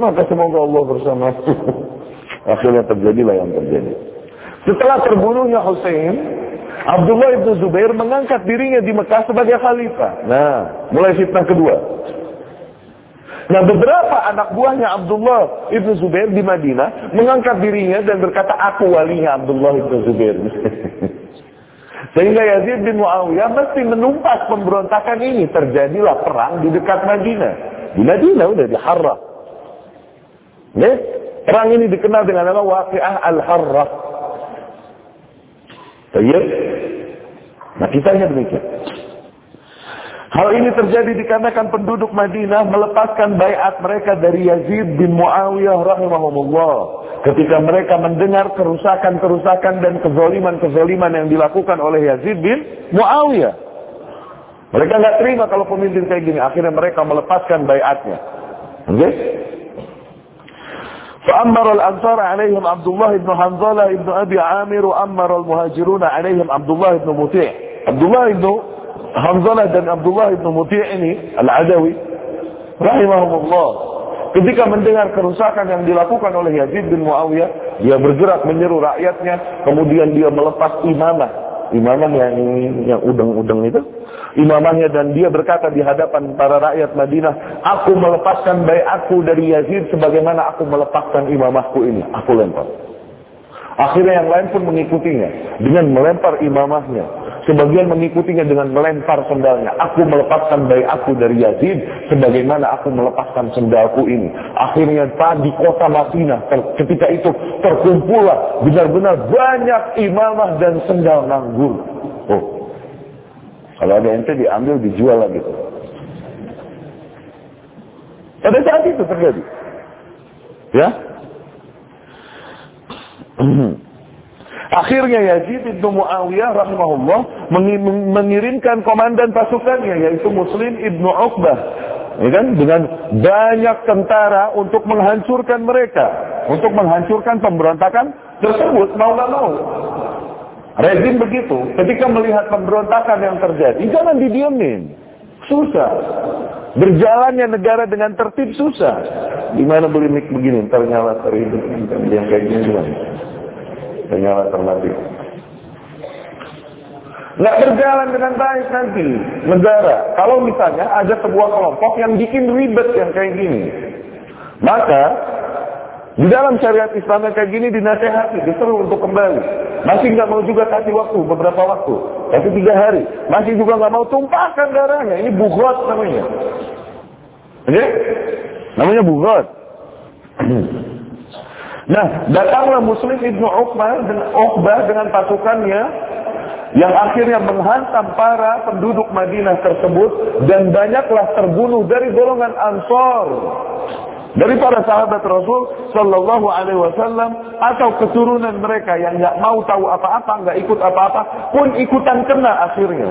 Maka semoga Allah bersama. Akhirnya terjadilah yang terjadi. Setelah terbunuhnya Hussein, Abdullah ibn Zubair mengangkat dirinya di Mekah sebagai khalifah. Nah, mulai fitnah kedua. Nah, beberapa anak buahnya Abdullah ibn Zubair di Madinah mengangkat dirinya dan berkata, aku walinya Abdullah ibn Zubair. Sehingga Yazid bin Muawiyah mesti menumpas pemberontakan ini. Terjadilah perang di dekat Madinah. Di Madinah udah di Harrah. Perang ini dikenal dengan nama Waqi'ah Al-Harrah. Iya. Nah kisahnya demikian. Hal ini terjadi dikarenakan penduduk Madinah melepaskan bayat mereka dari Yazid bin Muawiyah rahimahumullah. Ketika mereka mendengar kerusakan-kerusakan dan kezoliman-kezoliman yang dilakukan oleh Yazid bin Muawiyah. Mereka nggak terima kalau pemimpin kayak gini. Akhirnya mereka melepaskan bayatnya. Oke? Okay? فأمر الأنصار عليهم عبد الله بن حنظلة بن أبي عامر وأمر المهاجرون عليهم عبد الله بن مطيع عبد الله بن حنظلة dan Abdullah ibn Muti' ini Al-Adawi rahimahumullah ketika mendengar kerusakan yang dilakukan oleh Yazid bin Muawiyah, dia bergerak menyeru rakyatnya, kemudian dia melepas imamah. Imamah yang yang udeng-udeng itu, imamahnya dan dia berkata di hadapan para rakyat Madinah, aku melepaskan aku dari Yazid sebagaimana aku melepaskan imamahku ini. Aku lempar. Akhirnya yang lain pun mengikutinya dengan melempar imamahnya. Sebagian mengikutinya dengan melempar sendalnya. Aku melepaskan bayi aku dari Yazid sebagaimana aku melepaskan sendalku ini. Akhirnya tadi kota Madinah ketika itu terkumpullah benar-benar banyak imamah dan sendal nganggur. Oh. Kalau ada ente diambil dijual lagi. Pada saat itu terjadi. Ya, Akhirnya Yazid bin Muawiyah rahimahullah mengirimkan komandan pasukannya yaitu Muslim ibnu Uqbah ya kan dengan banyak tentara untuk menghancurkan mereka, untuk menghancurkan pemberontakan tersebut mau nggak mau. Rezim begitu, ketika melihat pemberontakan yang terjadi, jangan didiemin. Susah. Berjalannya negara dengan tertib susah. Gimana beli mic begini, ternyata terhidup yang kayak gini Ternyata termati. Nggak berjalan dengan baik nanti negara. Kalau misalnya ada sebuah kelompok yang bikin ribet yang kayak gini. Maka di dalam syariat Islam yang kayak gini dinasehati, disuruh untuk kembali. Masih nggak mau juga kasih waktu beberapa waktu, kasih tiga hari. Masih juga nggak mau tumpahkan darahnya. Ini bugot namanya. Oke? Namanya bugot. Nah, datanglah Muslim Ibnu Uqbah dengan Uqbah dengan pasukannya yang akhirnya menghantam para penduduk Madinah tersebut dan banyaklah terbunuh dari golongan Ansor dari para sahabat Rasul Shallallahu Alaihi Wasallam atau keturunan mereka yang nggak mau tahu apa-apa, nggak ikut apa-apa, pun ikutan kena akhirnya.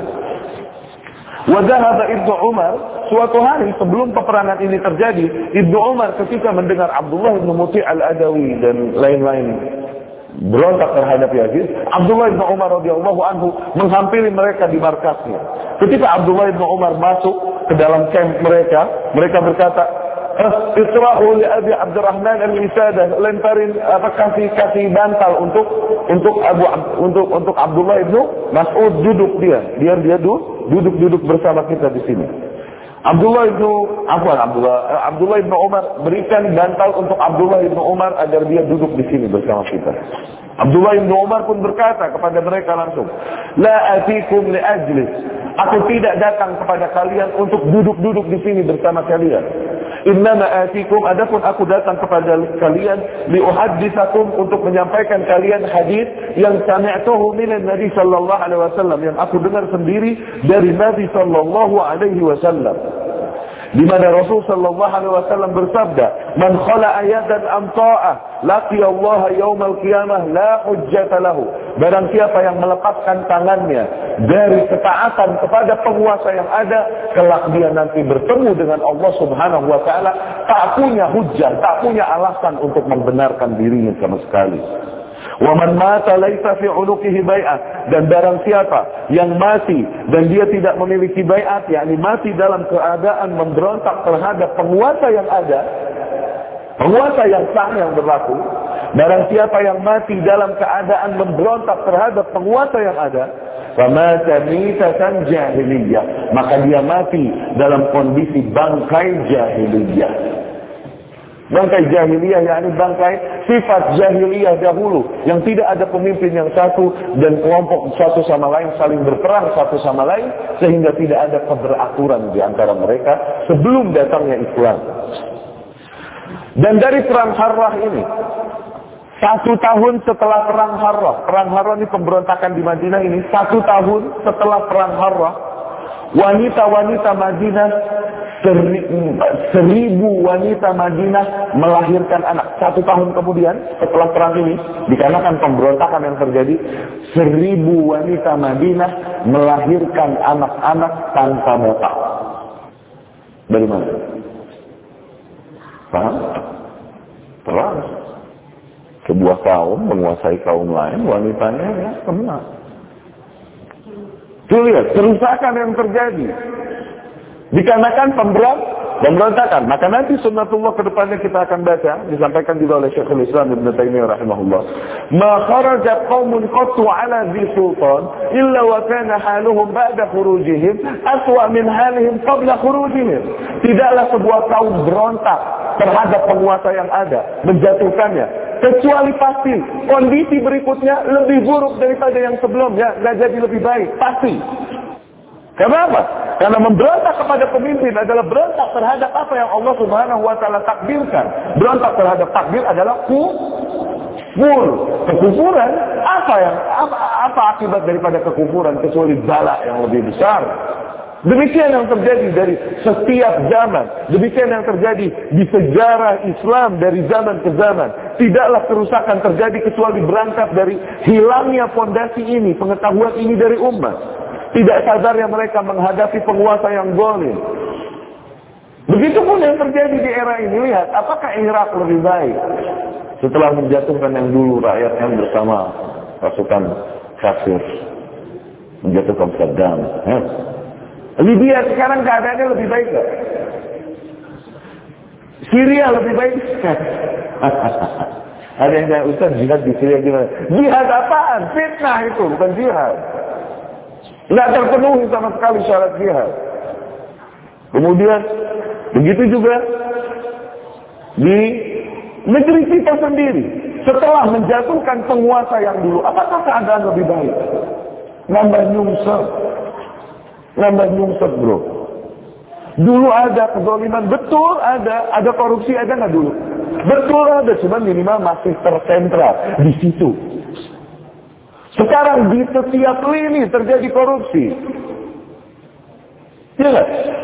Wajah Ibnu Umar suatu hari sebelum peperangan ini terjadi, Ibnu Umar ketika mendengar Abdullah bin Muti al-Adawi dan lain-lain berontak terhadap Yazid, Abdullah bin Umar radhiyallahu anhu menghampiri mereka di markasnya. Ketika Abdullah bin Umar masuk ke dalam camp mereka, mereka berkata, Isra'u li Abi Abdurrahman al-Isadah lemparin apa kasih kasih bantal untuk untuk Abu untuk untuk Abdullah ibnu Mas'ud duduk dia biar dia duduk duduk duduk bersama kita di sini. Abdullah ibnu apa Abdullah eh, Abdullah ibnu Umar berikan bantal untuk Abdullah ibnu Umar agar dia duduk di sini bersama kita. Abdullah ibnu Umar pun berkata kepada mereka langsung, La atikum li ajlis. Aku tidak datang kepada kalian untuk duduk-duduk di sini bersama kalian. Innama atikum adapun aku datang kepada kalian liuhaddisakum untuk menyampaikan kalian hadis yang sami'tuhu minan Nabi sallallahu alaihi wasallam yang aku dengar sendiri dari Nabi sallallahu alaihi wasallam di mana Rasul sallallahu alaihi wasallam bersabda, "Man khala ayatan am ta'ah, laqi Allah yaumal qiyamah la hujjata lahu." Barang siapa yang melepaskan tangannya dari ketaatan kepada penguasa yang ada, kelak dia nanti bertemu dengan Allah Subhanahu wa taala tak punya hujjah, tak punya alasan untuk membenarkan dirinya sama sekali. Waman mata laisa fi unuqihi bai'ah. Dan barang siapa yang mati dan dia tidak memiliki bai'at yakni mati dalam keadaan memberontak terhadap penguasa yang ada penguasa yang sah yang berlaku barang siapa yang mati dalam keadaan memberontak terhadap penguasa yang ada famata mitatan jahiliyah. Maka dia mati dalam kondisi bangkai jahiliyah Bangkai jahiliyah yakni bangkai sifat jahiliyah dahulu yang tidak ada pemimpin yang satu dan kelompok satu sama lain saling berperang satu sama lain sehingga tidak ada keberaturan di antara mereka sebelum datangnya Islam. Dan dari perang Harrah ini satu tahun setelah perang Harrah, perang Harrah ini pemberontakan di Madinah ini satu tahun setelah perang Harrah, wanita-wanita Madinah seribu wanita Madinah melahirkan anak. Satu tahun kemudian setelah perang ini, dikarenakan pemberontakan yang terjadi, seribu wanita Madinah melahirkan anak-anak tanpa bapak. Dari mana? Paham? Perang. Sebuah kaum menguasai kaum lain, wanitanya ya kena. Tuh lihat, kerusakan yang terjadi. Dikarenakan pemberon, pemberontakan. Maka nanti sunnatullah ke depannya kita akan baca, disampaikan juga oleh Syekhul Islam Ibn Taimiyah rahimahullah. Ma kharaja qaumun qattu ala dhi sultan illa wa kana haluhum ba'da khurujihim aswa min halihim qabla khurujihim. Tidaklah sebuah kaum berontak terhadap penguasa yang ada, menjatuhkannya. Kecuali pasti kondisi berikutnya lebih buruk daripada yang sebelumnya, nggak jadi lebih baik, pasti. Kenapa? Karena memberontak kepada pemimpin adalah berontak terhadap apa yang Allah Subhanahu wa taala takdirkan. Berontak terhadap takdir adalah kufur. Kekufuran apa yang apa, apa akibat daripada kekufuran kecuali bala yang lebih besar. Demikian yang terjadi dari setiap zaman. Demikian yang terjadi di sejarah Islam dari zaman ke zaman. Tidaklah kerusakan terjadi kecuali berangkat dari hilangnya fondasi ini, pengetahuan ini dari umat. Tidak sadarnya mereka menghadapi penguasa yang zalim. Begitupun yang terjadi di era ini. Lihat, apakah Irak lebih baik setelah menjatuhkan yang dulu rakyat yang bersama pasukan kafir menjatuhkan Saddam. Ya. Libya sekarang keadaannya lebih baik gak? Syria lebih baik? Ada yang tanya, Ustaz jihad di Syria gimana? Jihad apaan? Fitnah itu, bukan jihad. Tidak terpenuhi sama sekali syarat jihad. Kemudian, begitu juga di negeri kita sendiri. Setelah menjatuhkan penguasa yang dulu, apakah keadaan lebih baik? Nambah nyungsep. Nambah nyungsep bro. Dulu ada kezoliman, betul ada. Ada korupsi, ada nggak dulu? Betul ada, cuma minimal masih tersentral di situ. Sekarang di setiap lini terjadi korupsi. Ya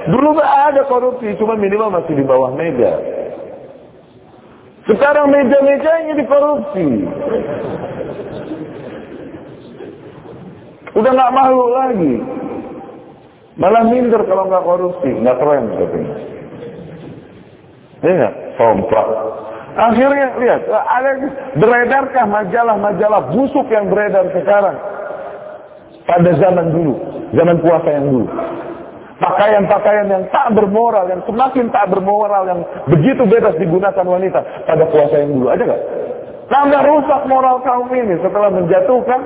Dulu ada korupsi, cuma minimal masih di bawah meja. Sekarang meja-mejanya dikorupsi. Udah nggak malu lagi. Malah minder kalau nggak korupsi, nggak keren katanya. Iya, somplak. Akhirnya lihat, ada beredarkah majalah-majalah busuk yang beredar sekarang pada zaman dulu, zaman puasa yang dulu. Pakaian-pakaian yang tak bermoral, yang semakin tak bermoral, yang begitu bebas digunakan wanita pada puasa yang dulu. Ada nggak? Nambah rusak moral kaum ini setelah menjatuhkan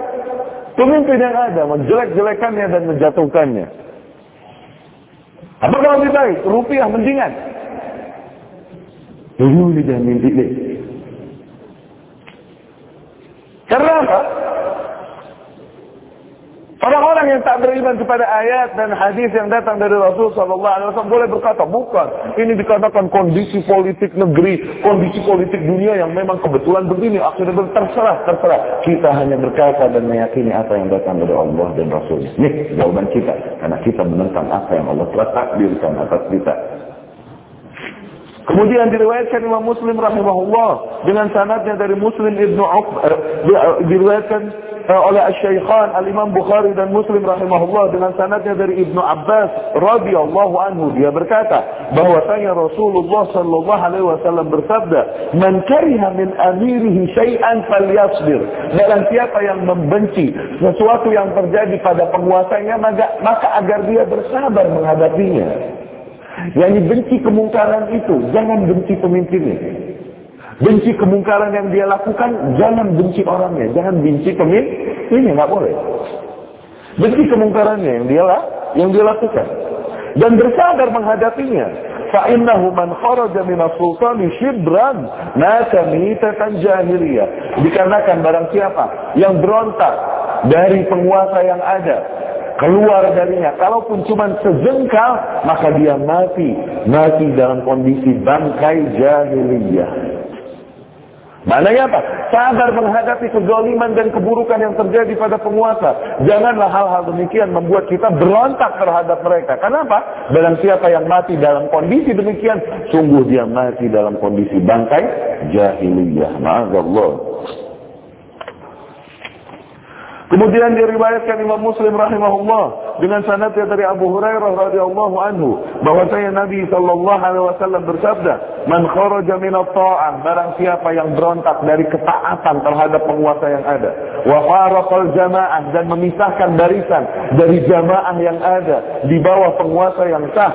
pemimpin yang ada, menjelek-jelekannya dan menjatuhkannya. Apakah lebih baik? Rupiah mendingan. Ini udah mimpi. Karena? Orang-orang yang tak beriman kepada ayat dan hadis yang datang dari Rasul Sallallahu Alaihi Wasallam boleh berkata bukan. Ini dikatakan kondisi politik negeri, kondisi politik dunia yang memang kebetulan begini. Akhirnya terserah, terserah. Kita hanya berkata dan meyakini apa yang datang dari Allah dan Rasulnya. Nih jawaban kita, karena kita menentang apa yang Allah telah takdirkan atas kita. Kemudian diriwayatkan Imam Muslim rahimahullah dengan sanadnya dari Muslim Ibnu Uqb eh, eh, diriwayatkan eh, oleh Asy-Syaikhan Al-Imam Bukhari dan Muslim rahimahullah dengan sanadnya dari Ibnu Abbas radhiyallahu anhu. Dia berkata bahwasanya Rasulullah sallallahu alaihi wasallam bersabda man kariha min amirihi syai'an falyasbir. Barang siapa yang membenci sesuatu yang terjadi pada penguasanya maka, maka agar dia bersabar menghadapinya yang benci kemungkaran itu, jangan benci pemimpinnya. Benci kemungkaran yang dia lakukan, jangan benci orangnya, jangan benci pemimpin. Ini nggak boleh. Benci kemungkarannya yang dia yang dia lakukan dan bersadar menghadapinya. Fa'innahu man kharaja min sultani shibran mata mitatan jahiliyah. Dikarenakan barang siapa yang berontak dari penguasa yang ada keluar darinya. Kalaupun cuma sejengkal, maka dia mati. Mati dalam kondisi bangkai jahiliyah. Maknanya apa? Sadar menghadapi kezaliman dan keburukan yang terjadi pada penguasa. Janganlah hal-hal demikian membuat kita berontak terhadap mereka. Kenapa? Dalam siapa yang mati dalam kondisi demikian, sungguh dia mati dalam kondisi bangkai jahiliyah. Ma'azallah. Kemudian diriwayatkan Imam Muslim rahimahullah dengan sanadnya dari Abu Hurairah radhiyallahu anhu bahwasanya Nabi sallallahu alaihi wasallam bersabda, "Man kharaja min at-ta'ah, barang siapa yang berontak dari ketaatan terhadap penguasa yang ada, wa faraqal jamaah dan memisahkan barisan dari jamaah yang ada di bawah penguasa yang sah,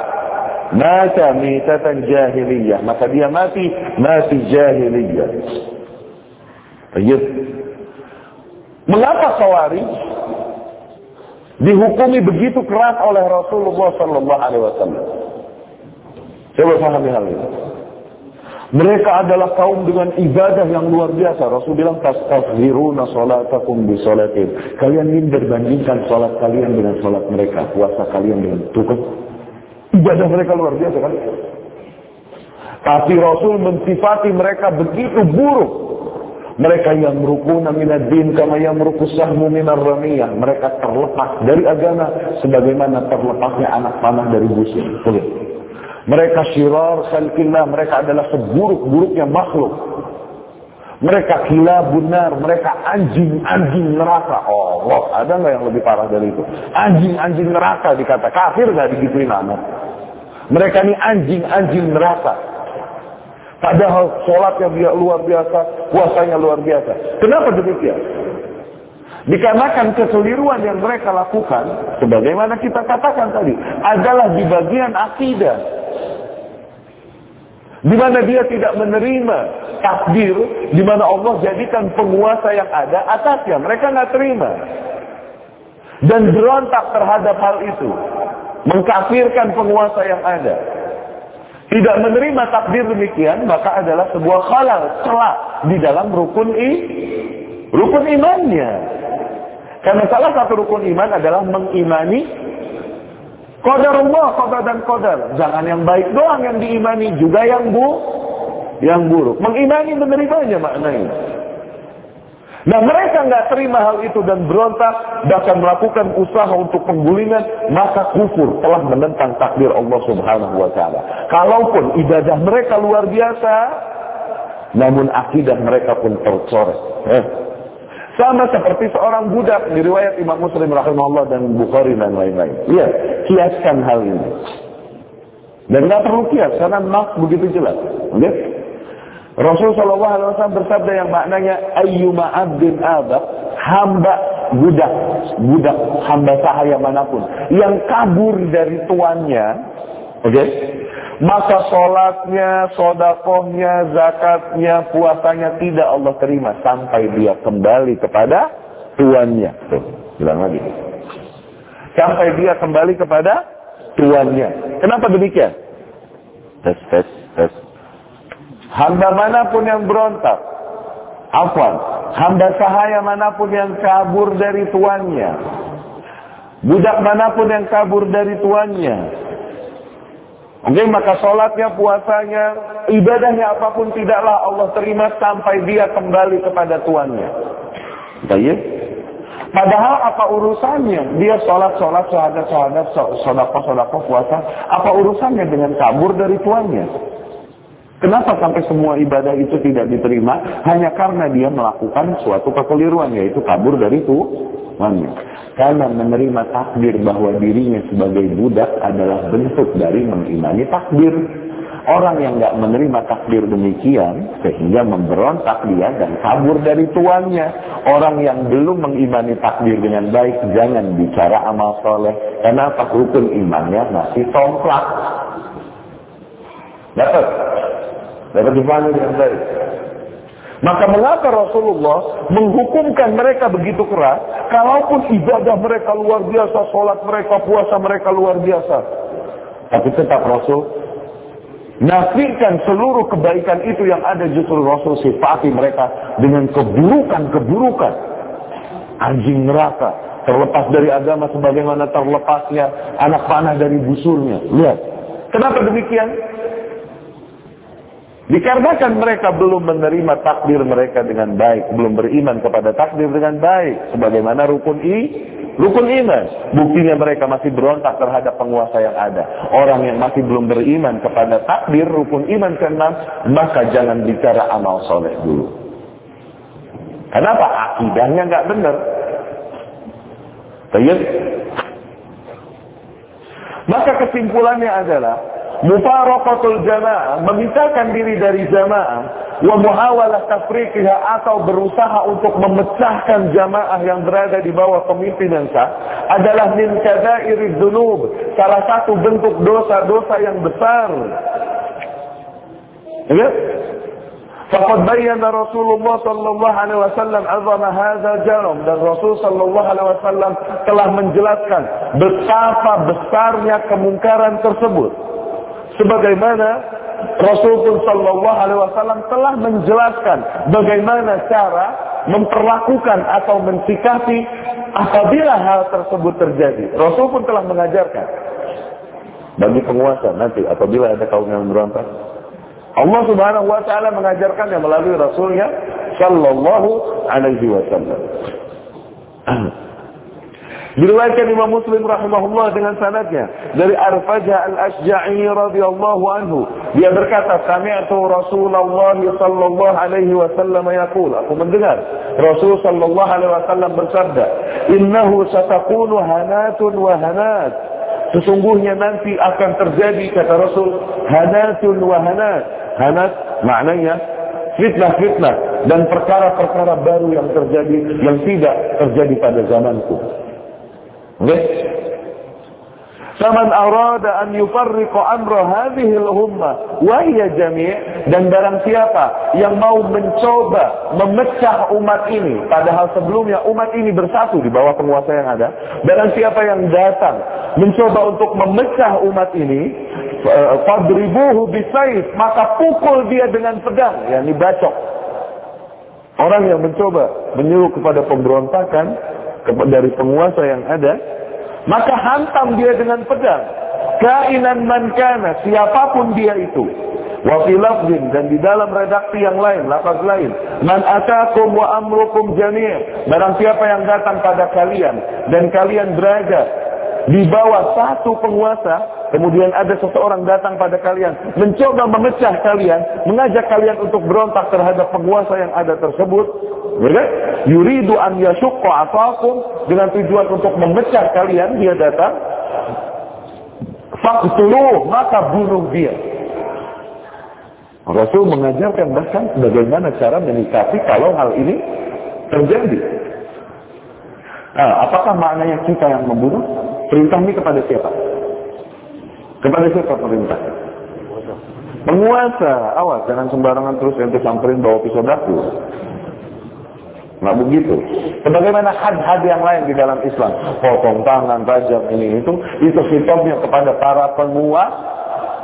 mata mitatan jahiliyah maka dia mati mati jahiliyah Baik. Mengapa Khawarij dihukumi begitu keras oleh Rasulullah sallallahu alaihi wasallam? Coba pahami hal ini. Mereka adalah kaum dengan ibadah yang luar biasa. Rasul bilang, Tastafziruna salatakum bi salatin. Kalian ingin berbandingkan salat kalian dengan salat mereka. Puasa kalian dengan tukang. Ibadah mereka luar biasa kan? Tapi Rasul mensifati mereka begitu buruk. Mereka yang merukuna minad din kama yang merukusahmu minar ramiyah. Mereka terlepas dari agama sebagaimana terlepasnya anak panah dari busur. Boleh. Mereka syirar khalqillah, mereka adalah seburuk-buruknya makhluk. Mereka kila benar, mereka anjing-anjing neraka. Oh, Allah, ada nggak yang lebih parah dari itu? Anjing-anjing neraka dikata kafir nggak digituin anak. Mereka ini anjing-anjing neraka. Padahal sholatnya dia luar biasa, puasanya luar biasa. Kenapa demikian? Dikarenakan kekeliruan yang mereka lakukan, sebagaimana kita katakan tadi, adalah di bagian akidah. Di mana dia tidak menerima takdir, di mana Allah jadikan penguasa yang ada atasnya. Mereka nggak terima. Dan berontak terhadap hal itu. Mengkafirkan penguasa yang ada. Tidak menerima takdir demikian, maka adalah sebuah halal, celah di dalam rukun i, rukun imannya. Karena salah satu rukun iman adalah mengimani Qadarullah, qadar dan qadar. Jangan yang baik doang yang diimani, juga yang bu, yang buruk. Mengimani menerimanya maknanya. Nah mereka nggak terima hal itu dan berontak, bahkan melakukan usaha untuk penggulingan, maka kufur telah menentang takdir Allah Subhanahu wa taala. Kalaupun ibadah mereka luar biasa, namun akidah mereka pun tercoret. Eh, sama seperti seorang budak di riwayat Imam Muslim rahimahullah dan Bukhari dan lain-lain. Iya, kiaskan hal ini. Dan nggak perlu kias karena nas begitu jelas. Okay? Rasul Shallallahu Alaihi Wasallam bersabda yang maknanya ayyuma abdin abad hamba budak budak hamba sahaya mana pun yang kabur dari tuannya, oke? Okay? maka sholatnya, sodakohnya, zakatnya, puasanya tidak Allah terima sampai dia kembali kepada tuannya. Tuh, bilang lagi. Sampai dia kembali kepada tuannya. Kenapa demikian? Tes, tes, tes. Hamba mana pun yang berontak, afwan, hamba sahaya mana pun yang kabur dari tuannya, budak mana pun yang kabur dari tuannya, Oke, maka sholatnya, puasanya, ibadahnya apa pun tidaklah Allah terima sampai dia kembali kepada tuannya. Baik. Padahal apa urusannya? Dia sholat, sholat, sholat, sholat, sodako, puasa. Apa urusannya dengan kabur dari tuannya? Kenapa sampai semua ibadah itu tidak diterima? Hanya karena dia melakukan suatu kekeliruan, yaitu kabur dari tuannya. Karena menerima takdir bahwa dirinya sebagai budak adalah bentuk dari mengimani takdir. Orang yang nggak menerima takdir demikian sehingga memberontak dia dan kabur dari tuannya. Orang yang belum mengimani takdir dengan baik jangan bicara amal soleh. Karena apa rukun imannya masih somplak. Dapat? Dapat dipahami dengan baik. Maka mengapa Rasulullah menghukumkan mereka begitu keras, kalaupun ibadah mereka luar biasa, sholat mereka, puasa mereka luar biasa. Tapi tetap Rasul nafikan seluruh kebaikan itu yang ada justru Rasul sifati mereka dengan keburukan-keburukan. Anjing neraka, terlepas dari agama sebagaimana terlepasnya anak panah dari busurnya. Lihat. Kenapa demikian? Dikarenakan mereka belum menerima takdir mereka dengan baik, belum beriman kepada takdir dengan baik, sebagaimana rukun i, rukun iman. Buktinya mereka masih berontak terhadap penguasa yang ada. Orang yang masih belum beriman kepada takdir rukun iman keenam, maka jangan bicara amal soleh dulu. Kenapa? Akidahnya nggak benar. Baik. Maka kesimpulannya adalah mufaraqatul jamaah, memisahkan diri dari jamaah, wa muhawalah tafriqiha atau berusaha untuk memecahkan jamaah yang berada di bawah pemimpinan sah adalah min kabairid dzunub, salah satu bentuk dosa-dosa yang besar. Ya? Faqad bayyana Rasulullah sallallahu alaihi wasallam dan Rasul sallallahu alaihi wasallam telah menjelaskan betapa besarnya kemungkaran tersebut. Sebagaimana Rasul pun sallallahu alaihi wasallam telah menjelaskan bagaimana cara memperlakukan atau mensikapi apabila hal tersebut terjadi. Rasul pun telah mengajarkan bagi penguasa nanti apabila ada kaum yang berontak Allah Subhanahu wa taala mengajarkannya melalui Rasulnya sallallahu alaihi wasallam. Diriwayatkan Imam Muslim rahimahullah dengan sanadnya dari Arfajah Al-Asja'i radhiyallahu anhu. Dia berkata, "Sami'tu Rasulullah sallallahu alaihi wasallam yaqul." Aku mendengar Rasul sallallahu alaihi wasallam bersabda, "Innahu satakunu hanatun wa hanat." Sesungguhnya nanti akan terjadi kata Rasul hanatun wa hanat. Hanat maknanya fitnah-fitnah dan perkara-perkara baru yang terjadi yang tidak terjadi pada zamanku. Okay? Faman arada an yufarriqa amra hadhihi al-ummah wa hiya jami' dan barang siapa yang mau mencoba memecah umat ini padahal sebelumnya umat ini bersatu di bawah penguasa yang ada barang siapa yang datang mencoba untuk memecah umat ini fadribuhu bisayf maka pukul dia dengan pedang yakni bacok orang yang mencoba menyuruh kepada pemberontakan dari penguasa yang ada maka hantam dia dengan pedang. Kainan man kana, siapa pun dia itu. Wa fi lafzin dan di dalam redaksi yang lain, lafaz lain, man atakum wa amrukum jami'. Barang siapa yang datang pada kalian dan kalian berada di bawah satu penguasa, kemudian ada seseorang datang pada kalian, mencoba memecah kalian, mengajak kalian untuk berontak terhadap penguasa yang ada tersebut, Yuridu an yashukka asakum dengan tujuan untuk memecah kalian dia datang. Faktuluh maka bunuh dia. Rasul mengajarkan bahkan bagaimana cara menyikapi kalau hal ini terjadi. Nah, apakah maknanya kita yang membunuh? Perintah ini kepada siapa? Kepada siapa perintah? Penguasa. Awas, jangan sembarangan terus ente samperin bawa pisau dapur. Nggak begitu. Sebagaimana had-had yang lain di dalam Islam. Potong tangan, rajam, ini itu. Itu hitopnya kepada para penguasa.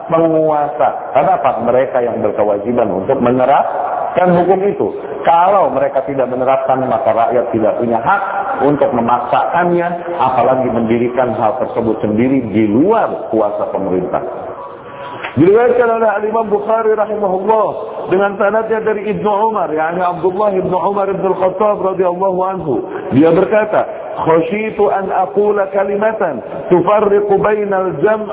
Penguasa. Kenapa? Mereka yang berkewajiban untuk menerapkan hukum itu. Kalau mereka tidak menerapkan, maka rakyat tidak punya hak untuk memaksakannya. Apalagi mendirikan hal tersebut sendiri di luar kuasa pemerintah. Diriwayatkan oleh Al-Imam Bukhari rahimahullah dengan sanadnya dari Ibnu Umar, yakni Abdullah Ibnu Umar Ibnu Al-Khattab radhiyallahu anhu. Dia berkata, "Khashitu an aqula kalimatan tufarriqu bainal jam'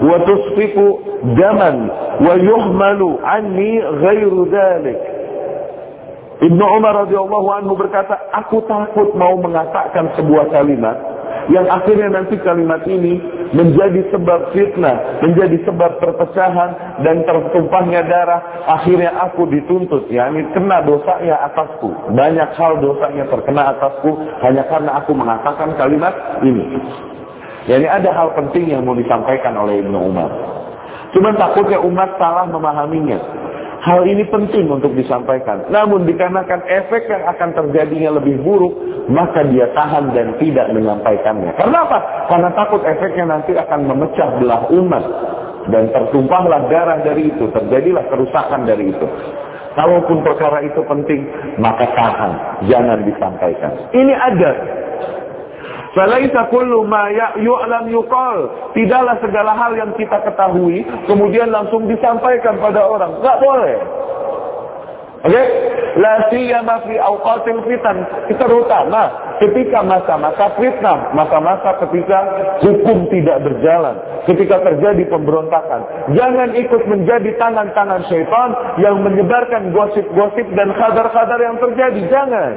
wa tusfiku daman wa yuhmalu anni ghairu dhalik." Ibnu Umar radhiyallahu anhu berkata, "Aku takut mau mengatakan sebuah kalimat yang akhirnya nanti kalimat ini menjadi sebab fitnah, menjadi sebab perpecahan dan tertumpahnya darah. Akhirnya aku dituntut, ya ini kena dosanya atasku. Banyak hal dosanya terkena atasku hanya karena aku mengatakan kalimat ini. Yani ada hal penting yang mau disampaikan oleh Ibnu Umar. Cuma takutnya umat salah memahaminya. Hal ini penting untuk disampaikan. Namun dikarenakan efek yang akan terjadinya lebih buruk, maka dia tahan dan tidak menyampaikannya. Karena apa? Karena takut efeknya nanti akan memecah belah umat. Dan tertumpahlah darah dari itu, terjadilah kerusakan dari itu. Kalaupun perkara itu penting, maka tahan, jangan disampaikan. Ini ada Falaisa kullu ma ya-, yu'lam yuqal. Tidaklah segala hal yang kita ketahui kemudian langsung disampaikan pada orang. Enggak boleh. Oke? Okay? La siyama fi awqatil fitan. Terutama ketika masa-masa fitnah, masa-masa ketika hukum tidak berjalan, ketika terjadi pemberontakan. Jangan ikut menjadi tangan-tangan syaitan yang menyebarkan gosip-gosip dan kadar-kadar yang terjadi. Jangan.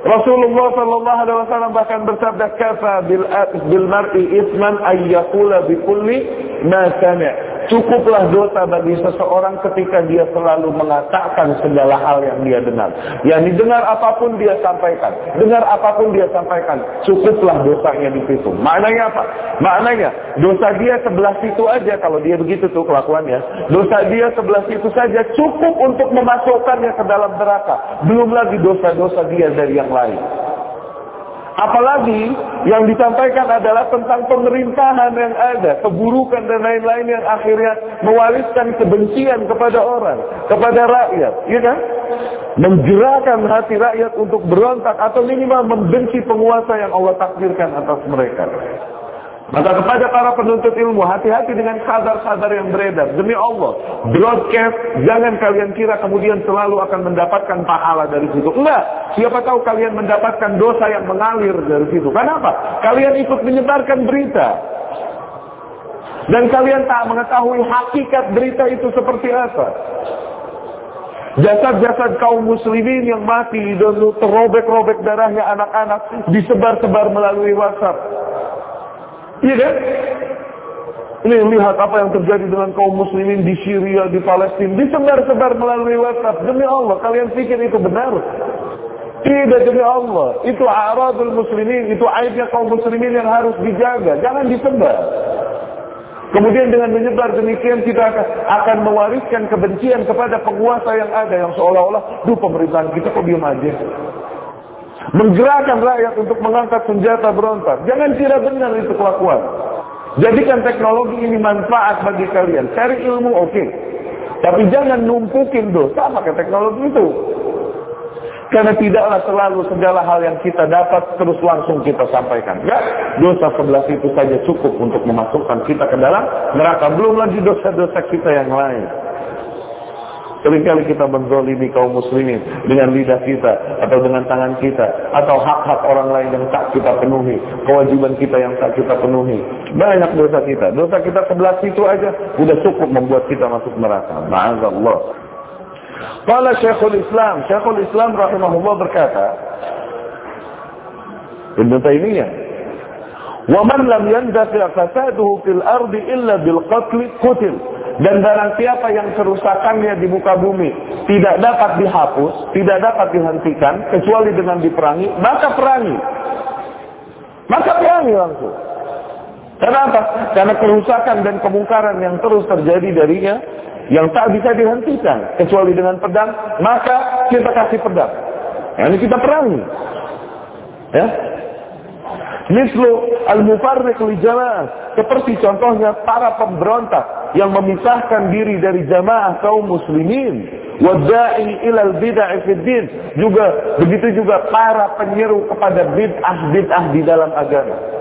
Rasulullah sallallahu alaihi wasallam bahkan bersabda kafa bil mar'i isman yaqula bi kulli masana Cukuplah dosa bagi seseorang ketika dia selalu mengatakan segala hal yang dia dengar. Yang didengar apa pun dia sampaikan. Dengar apa pun dia sampaikan. Cukuplah dosanya di situ. Maknanya apa? Maknanya dosa dia sebelah situ aja kalau dia begitu tuh kelakuannya. Dosa dia sebelah situ saja cukup untuk memasukkannya ke dalam neraka. Belum lagi dosa-dosa dia dari yang lain. Apalagi yang disampaikan adalah tentang pemerintahan yang ada, keburukan dan lain-lain yang akhirnya mewariskan kebencian kepada orang, kepada rakyat, ya kan? Menjerahkan hati rakyat untuk berontak atau minimal membenci penguasa yang Allah takdirkan atas mereka. Maka kepada para penuntut ilmu, hati-hati dengan sadar-sadar yang beredar. Demi Allah, broadcast, jangan kalian kira kemudian selalu akan mendapatkan pahala dari situ. Enggak, siapa tahu kalian mendapatkan dosa yang mengalir dari situ. Kenapa? Kalian ikut menyebarkan berita. Dan kalian tak mengetahui hakikat berita itu seperti apa. Jasad-jasad kaum muslimin yang mati dan terobek-robek darahnya anak-anak disebar-sebar melalui WhatsApp. Iya kan? Ini lihat apa yang terjadi dengan kaum muslimin di Syria, di Palestina. Disebar-sebar melalui WhatsApp. Demi Allah, kalian pikir itu benar? Tidak demi Allah. Itu aradul muslimin. Itu aibnya kaum muslimin yang harus dijaga. Jangan disebar. Kemudian dengan menyebar demikian kita akan, mewariskan kebencian kepada penguasa yang ada. Yang seolah-olah, duh pemerintahan kita kok diam aja. Menggerakkan rakyat untuk mengangkat senjata berontak. Jangan kira benar itu kelakuan. Jadikan teknologi ini manfaat bagi kalian. Cari ilmu oke. Okay. Tapi jangan numpukin dosa pakai teknologi itu. Karena tidaklah selalu segala hal yang kita dapat terus langsung kita sampaikan. Ya, dosa sebelah itu saja cukup untuk memasukkan kita ke dalam neraka. Belum lagi dosa-dosa kita yang lain. Seringkali kita menzolimi kaum muslimin dengan lidah kita atau dengan tangan kita atau hak-hak orang lain yang tak kita penuhi, kewajiban kita yang tak kita penuhi. Banyak dosa kita. Dosa kita sebelah situ aja sudah cukup membuat kita masuk neraka. Ma'azallah. Qala Syekhul Islam, Syekhul Islam rahimahullah berkata, Ibn Taymiyah, "Wa man lam yandafi' fasaduhu fil ardi illa bil qatl qutil." Dan barang siapa yang kerusakannya di muka bumi tidak dapat dihapus, tidak dapat dihentikan, kecuali dengan diperangi, maka perangi. Maka perangi langsung. Kenapa? Karena kerusakan dan kemungkaran yang terus terjadi darinya, yang tak bisa dihentikan, kecuali dengan pedang, maka kita kasih pedang. Ini kita perangi. Ya, Mislu al-mufarriq li. Seperti contohnya para pemberontak yang memisahkan diri dari jamaah kaum muslimin. Wada'i ilal bid'ah din. Juga begitu juga para penyeru kepada bid'ah-bid'ah di dalam agama.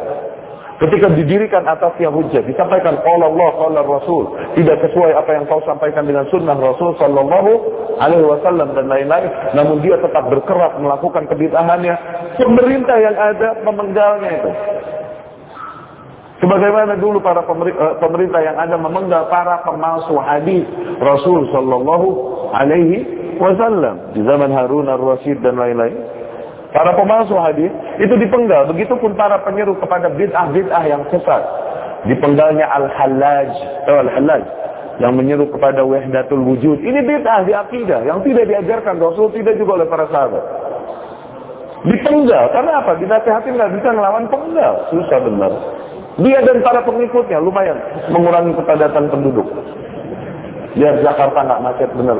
Ketika didirikan atasnya hujah, disampaikan oleh Allah, oleh Rasul, tidak sesuai apa yang kau sampaikan dengan sunnah Rasul Sallallahu Alaihi Wasallam dan lain-lain, namun dia tetap berkeras melakukan kebid'ahannya. Pemerintah yang ada memenggalnya itu. Sebagaimana dulu para eh, pemerintah yang ada memenggal para pemalsu hadis Rasul Sallallahu Alaihi Wasallam di zaman Harun al-Rasyid dan lain-lain. Para pemalsu hadis itu dipenggal. Begitupun para penyeru kepada bid'ah-bid'ah yang sesat. Dipenggalnya Al-Hallaj. Oh, Al-Hallaj. Yang menyeru kepada wahdatul wujud. Ini bid'ah di akidah. Yang tidak diajarkan Rasul, tidak juga oleh para sahabat. Dipenggal. Karena apa? Dinasihati nggak bisa ngelawan penggal. Susah benar. Dia dan para pengikutnya lumayan mengurangi kepadatan penduduk. Biar Jakarta nggak macet benar.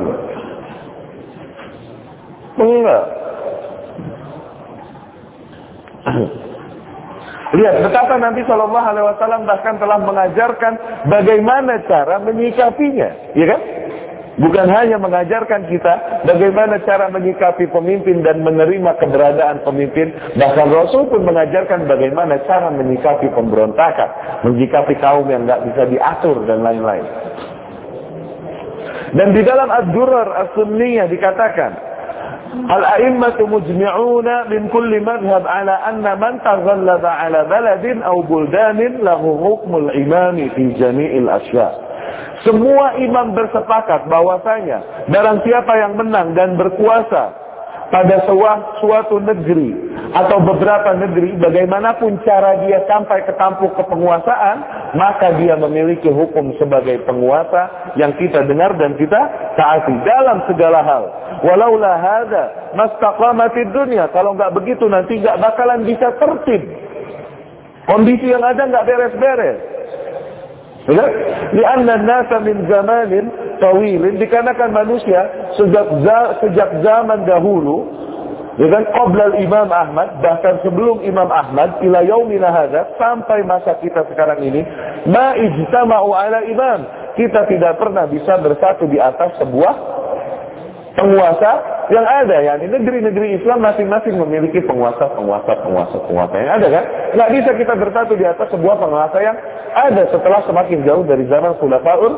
Penggal. Lihat betapa Nabi Shallallahu Alaihi Wasallam bahkan telah mengajarkan bagaimana cara menyikapinya, ya kan? bukan hanya mengajarkan kita bagaimana cara menyikapi pemimpin dan menerima keberadaan pemimpin, bahkan Rasul pun mengajarkan bagaimana cara menyikapi pemberontakan, menyikapi kaum yang nggak bisa diatur dan lain-lain. Dan di dalam Ad-Durar As-Sunniyah dikatakan, Al-a'immatu mujmi'una min kulli madhab ala anna man tazallada ala baladin au buldanin lahu hukmul imami fi jami'il asya'. Semua imam bersepakat bahwasanya barang siapa yang menang dan berkuasa pada suatu negeri atau beberapa negeri, bagaimanapun cara dia sampai ke tampuk kepenguasaan, maka dia memiliki hukum sebagai penguasa yang kita dengar dan kita taati dalam segala hal. Walaulah hada mastaqamatid dunia. Kalau nggak begitu nanti nggak bakalan bisa tertib. Kondisi yang ada nggak beres-beres. Ya? Lianna nasa min zamanin tawilin dikarenakan manusia sejak sejak zaman dahulu Ya kan qoblal Imam Ahmad bahkan sebelum Imam Ahmad ila yaumina hadza sampai masa kita sekarang ini ma ijtama'u ala imam kita tidak pernah bisa bersatu di atas sebuah penguasa yang ada ya. Di negeri-negeri Islam masing-masing memiliki penguasa penguasa penguasa penguasa. Yang ada kan? Nggak bisa kita bersatu di atas sebuah penguasa yang ada setelah semakin jauh dari zaman Khulafaur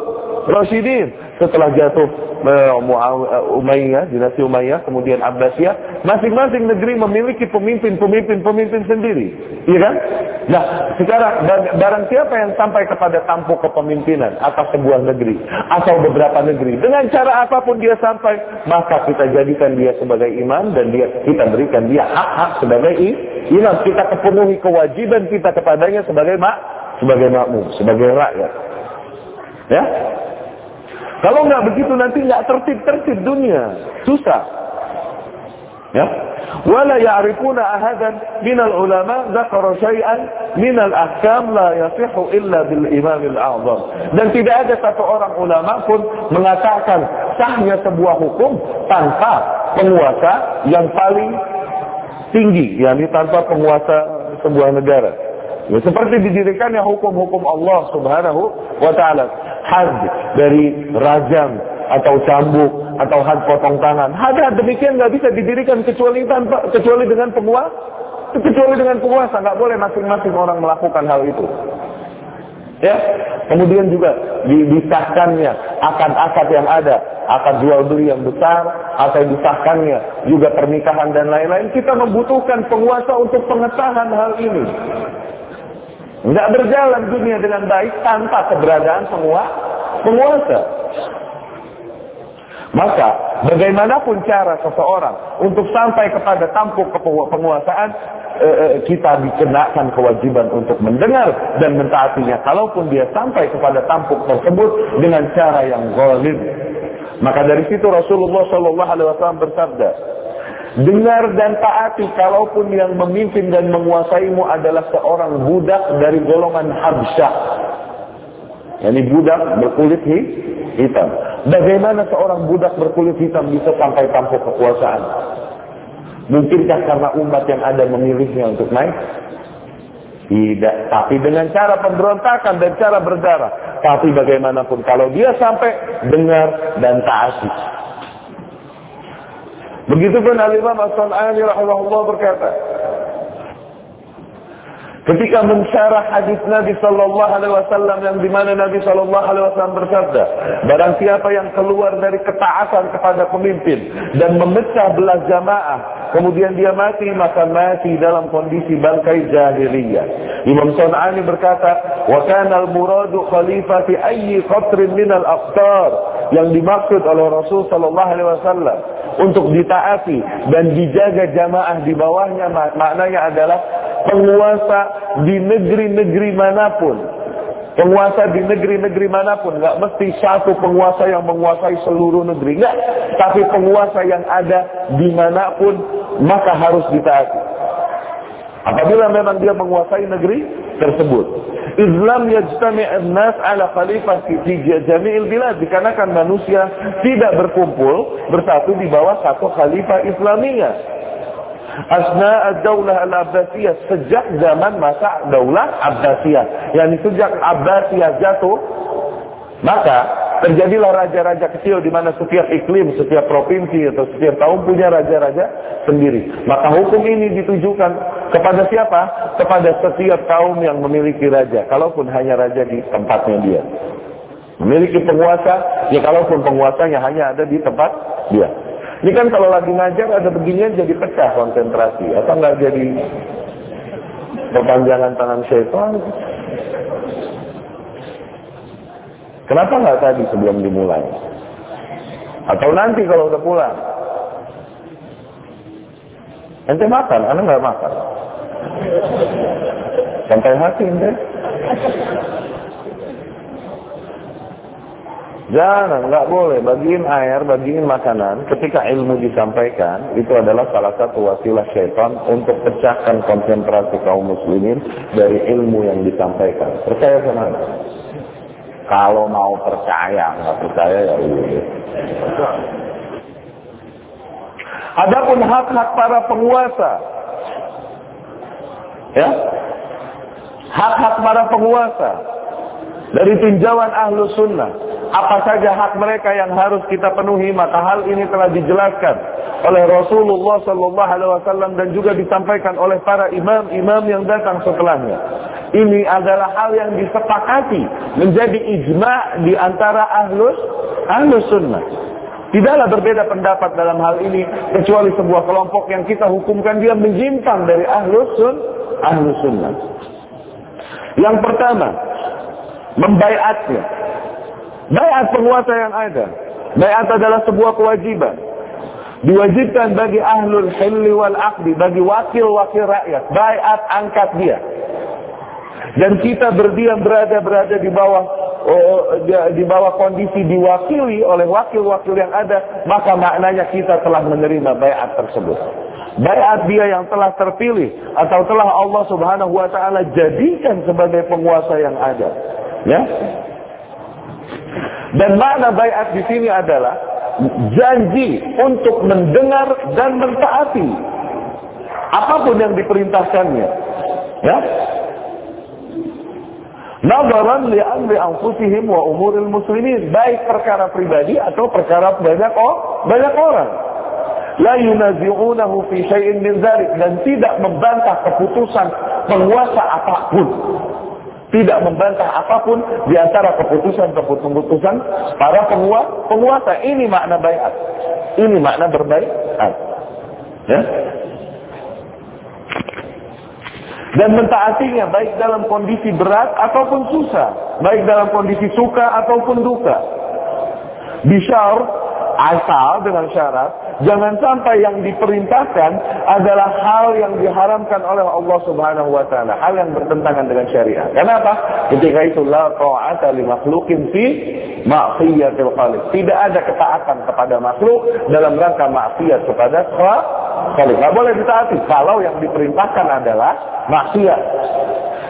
Rasyidin setelah jatuh uh, Umayyah, dinasti Umayyah, kemudian Abbasiyah, masing-masing negeri memiliki pemimpin-pemimpin-pemimpin sendiri. Iya kan? Nah, sekarang barang siapa yang sampai kepada tampuk kepemimpinan atas sebuah negeri atau beberapa negeri dengan cara apa pun dia sampai, maka kita jadikan dia sebagai imam dan dia kita berikan dia hak-hak sebagai imam. Kita kepenuhi kewajiban kita kepadanya sebagai mak sebagai makmum, sebagai rakyat. Ya, kalau nggak begitu nanti nggak tertib-tertib dunia. Susah. Ya. Ya'rifuna ahadan minal ulama dzakara syai'an minal ahkam la yasihu illa bil imam al-a'zam. Dan tidak ada satu orang ulama pun mengatakan sahnya sebuah hukum tanpa penguasa yang paling tinggi, yakni tanpa penguasa sebuah negara. Ya, seperti didirikannya hukum-hukum Allah Subhanahu wa taala. Had dari rajam atau cambuk atau had potong tangan. Had demikian nggak bisa didirikan kecuali tanpa kecuali dengan penguasa. Kecuali dengan penguasa nggak boleh masing-masing orang melakukan hal itu. Ya, kemudian juga disahkannya akad-akad yang ada, akad jual beli yang besar, atau disahkannya juga pernikahan dan lain-lain. Kita membutuhkan penguasa untuk pengetahuan hal ini. Nggak berjalan dunia dengan baik tanpa keberadaan penguasa. Maka bagaimanapun cara seseorang untuk sampai kepada tampuk penguasaan, eh, eh, kita dikenakan kewajiban untuk mendengar dan mentaatinya. Kalaupun dia sampai kepada tampuk tersebut dengan cara yang zalim. Maka dari situ Rasulullah Shallallahu Alaihi Wasallam bersabda, Dengar dan taati kalaupun yang memimpin dan menguasaimu adalah seorang budak dari golongan Habsyah. Yani budak berkulit hitam. Bagaimana seorang budak berkulit hitam bisa sampai tampuk kekuasaan? Mungkinkah karena umat yang ada memilihnya untuk naik? Tidak. Tapi dengan cara pemberontakan dan cara berdarah. Tapi bagaimanapun kalau dia sampai dengar dan taati. Begitupun Al-Imam As-San'ani rahimahullah berkata, Ketika mensyarah hadis Nabi Sallallahu Alaihi Wasallam yang di mana Nabi Sallallahu Alaihi Wasallam bersabda, barang siapa yang keluar dari ketaatan kepada pemimpin dan memecah belah jamaah, kemudian dia mati maka mati dalam kondisi bangkai jahiliyah. Imam Sunani berkata, wa kana al-muradu khalifati ayyi qatrin min al-aqtar yang dimaksud oleh Rasul Sallallahu Alaihi Wasallam untuk ditaati dan dijaga jamaah di bawahnya maknanya adalah penguasa di negeri-negeri mana pun. Penguasa di negeri-negeri mana pun. Nggak mesti satu penguasa yang menguasai seluruh negeri. Nggak. Tapi penguasa yang ada di mana pun maka harus ditaati. Apabila memang dia menguasai negeri tersebut. Islam yajtami' an-nas ala khalifah fi jami'il bilad. Dikarenakan manusia tidak berkumpul bersatu di bawah satu khalifah Islamiyah. Asna ad-daulah al-Abbasiyah sejak zaman masa daulah Abbasiyah. Yani sejak Abbasiyah jatuh maka terjadilah raja-raja kecil di mana setiap iklim, setiap provinsi atau setiap tahun punya raja-raja sendiri. Maka hukum ini ditujukan kepada siapa? Kepada setiap kaum yang memiliki raja, kalaupun hanya raja di tempatnya dia. Memiliki penguasa, ya kalaupun penguasanya hanya ada di tempat dia. Ini kan kalau lagi ngajar ada beginian jadi pecah konsentrasi, atau nggak jadi perpanjangan tangan syaitan. Kenapa nggak tadi sebelum dimulai? Atau nanti kalau udah pulang? Ente makan, anak nggak makan. Sampai hati ente. Jangan, nggak boleh bagiin air, bagiin makanan. Ketika ilmu disampaikan, itu adalah salah satu wasilah syaitan untuk pecahkan konsentrasi kaum muslimin dari ilmu yang disampaikan. Percaya sama Kalau mau percaya, nggak percaya ya udah. Adapun hak-hak para penguasa, ya, hak-hak para penguasa dari tinjauan ahlu sunnah apa saja hak mereka yang harus kita penuhi maka hal ini telah dijelaskan oleh Rasulullah Sallallahu Alaihi Wasallam dan juga disampaikan oleh para imam-imam yang datang setelahnya. Ini adalah hal yang disepakati menjadi ijma di antara ahlus ahlus sunnah. Tidaklah berbeda pendapat dalam hal ini kecuali sebuah kelompok yang kita hukumkan dia menyimpang dari ahlus ahlus sunnah. Yang pertama, membaiatnya Bayat penguasa yang ada. Bayat adalah sebuah kewajiban. Diwajibkan bagi ahlul hilli wal akdi, bagi wakil-wakil rakyat. Bayat angkat dia. Dan kita berdiam berada berada di bawah oh, di bawah kondisi diwakili oleh wakil-wakil yang ada, maka maknanya kita telah menerima bayat tersebut. Bayat dia yang telah terpilih atau telah Allah Subhanahu wa taala jadikan sebagai penguasa yang ada. Ya, dan makna bayat di sini adalah janji untuk mendengar dan mentaati apa pun yang diperintahkannya. Ya. Nazaran li amri anfusihim wa umuril muslimin, baik perkara pribadi atau perkara banyak oh, banyak orang. La yunazi'unahu fi syai'in min dan tidak membantah keputusan penguasa apa pun tidak membantah apa pun di antara keputusan-keputusan para penguasa. Ini makna bayat. Ini makna berbaikat. Ya? Dan mentaatinya baik dalam kondisi berat ataupun susah. Baik dalam kondisi suka ataupun duka. Bishar asal dengan syarat Jangan sampai yang diperintahkan adalah hal yang diharamkan oleh Allah Subhanahu wa taala, hal yang bertentangan dengan syariat. Kenapa? Ketika itu la ta'ata li makhluqin fi ma'siyatil khaliq. Tidak ada ketaatan kepada makhluk dalam rangka maksiat kepada khaliq. Tidak boleh ditaati kalau yang diperintahkan adalah maksiat.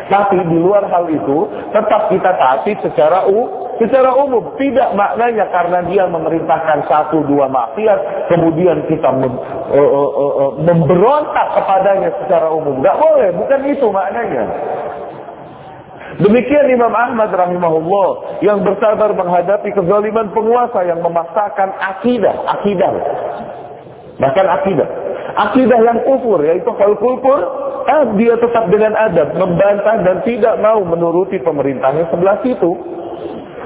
Tapi di luar hal itu tetap kita taati secara u Secara umum tidak maknanya karena dia memerintahkan satu dua maksiat kemudian kita mem, uh, uh, uh, uh, memberontak kepadanya secara umum. Gak boleh, bukan itu maknanya. Demikian Imam Ahmad rahimahullah yang bersabar menghadapi kezaliman penguasa yang memaksakan akidah, akidah. Bahkan akidah. Akidah yang kufur, yaitu hal kufur, eh, dia tetap dengan adab, membantah dan tidak mau menuruti pemerintahnya sebelah situ.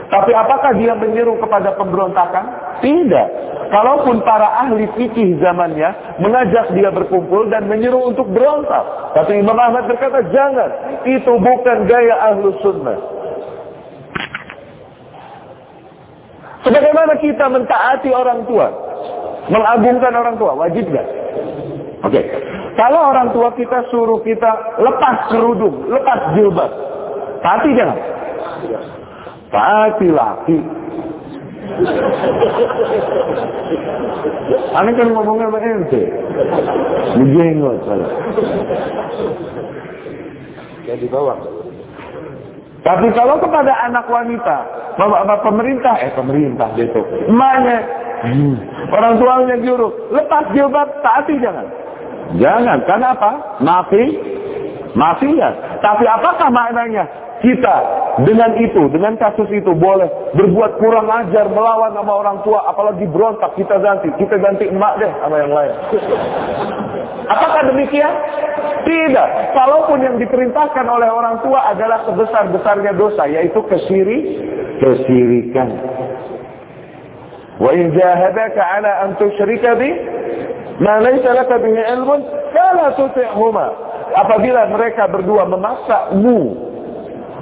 Tapi apakah dia menyeru kepada pemberontakan? Tidak. Kalaupun para ahli fikih zamannya mengajak dia berkumpul dan menyeru untuk berontak. Tapi Imam Ahmad berkata, jangan. Itu bukan gaya ahlu sunnah. Sebagaimana kita mentaati orang tua. Mengagungkan orang tua. Wajib gak? Oke. Okay. Kalau orang tua kita suruh kita lepas kerudung, lepas jilbab. Taati jangan. Pasti laki. Aneh kan ngomongnya sama ente. Menjenggot saya. Jadi bawah. Tapi kalau kepada anak wanita, bapak-bapak pemerintah, eh pemerintah gitu, emaknya, hmm, orang tuanya juru, lepas jilbab, taati jangan. Jangan, karena apa? Mafi, mafiat. Tapi apakah maknanya? Kita dengan itu, dengan kasus itu boleh berbuat kurang ajar melawan sama orang tua, apalagi berontak kita ganti, kita ganti emak deh sama yang lain. Apakah demikian? Tidak. Kalaupun yang diperintahkan oleh orang tua adalah sebesar-besarnya dosa, yaitu kesiri, kesirikan. Wa in jahadaka ala an tusyrika bi ma laysa laka bihi ilmun fala tuti'huma. Apabila mereka berdua memaksamu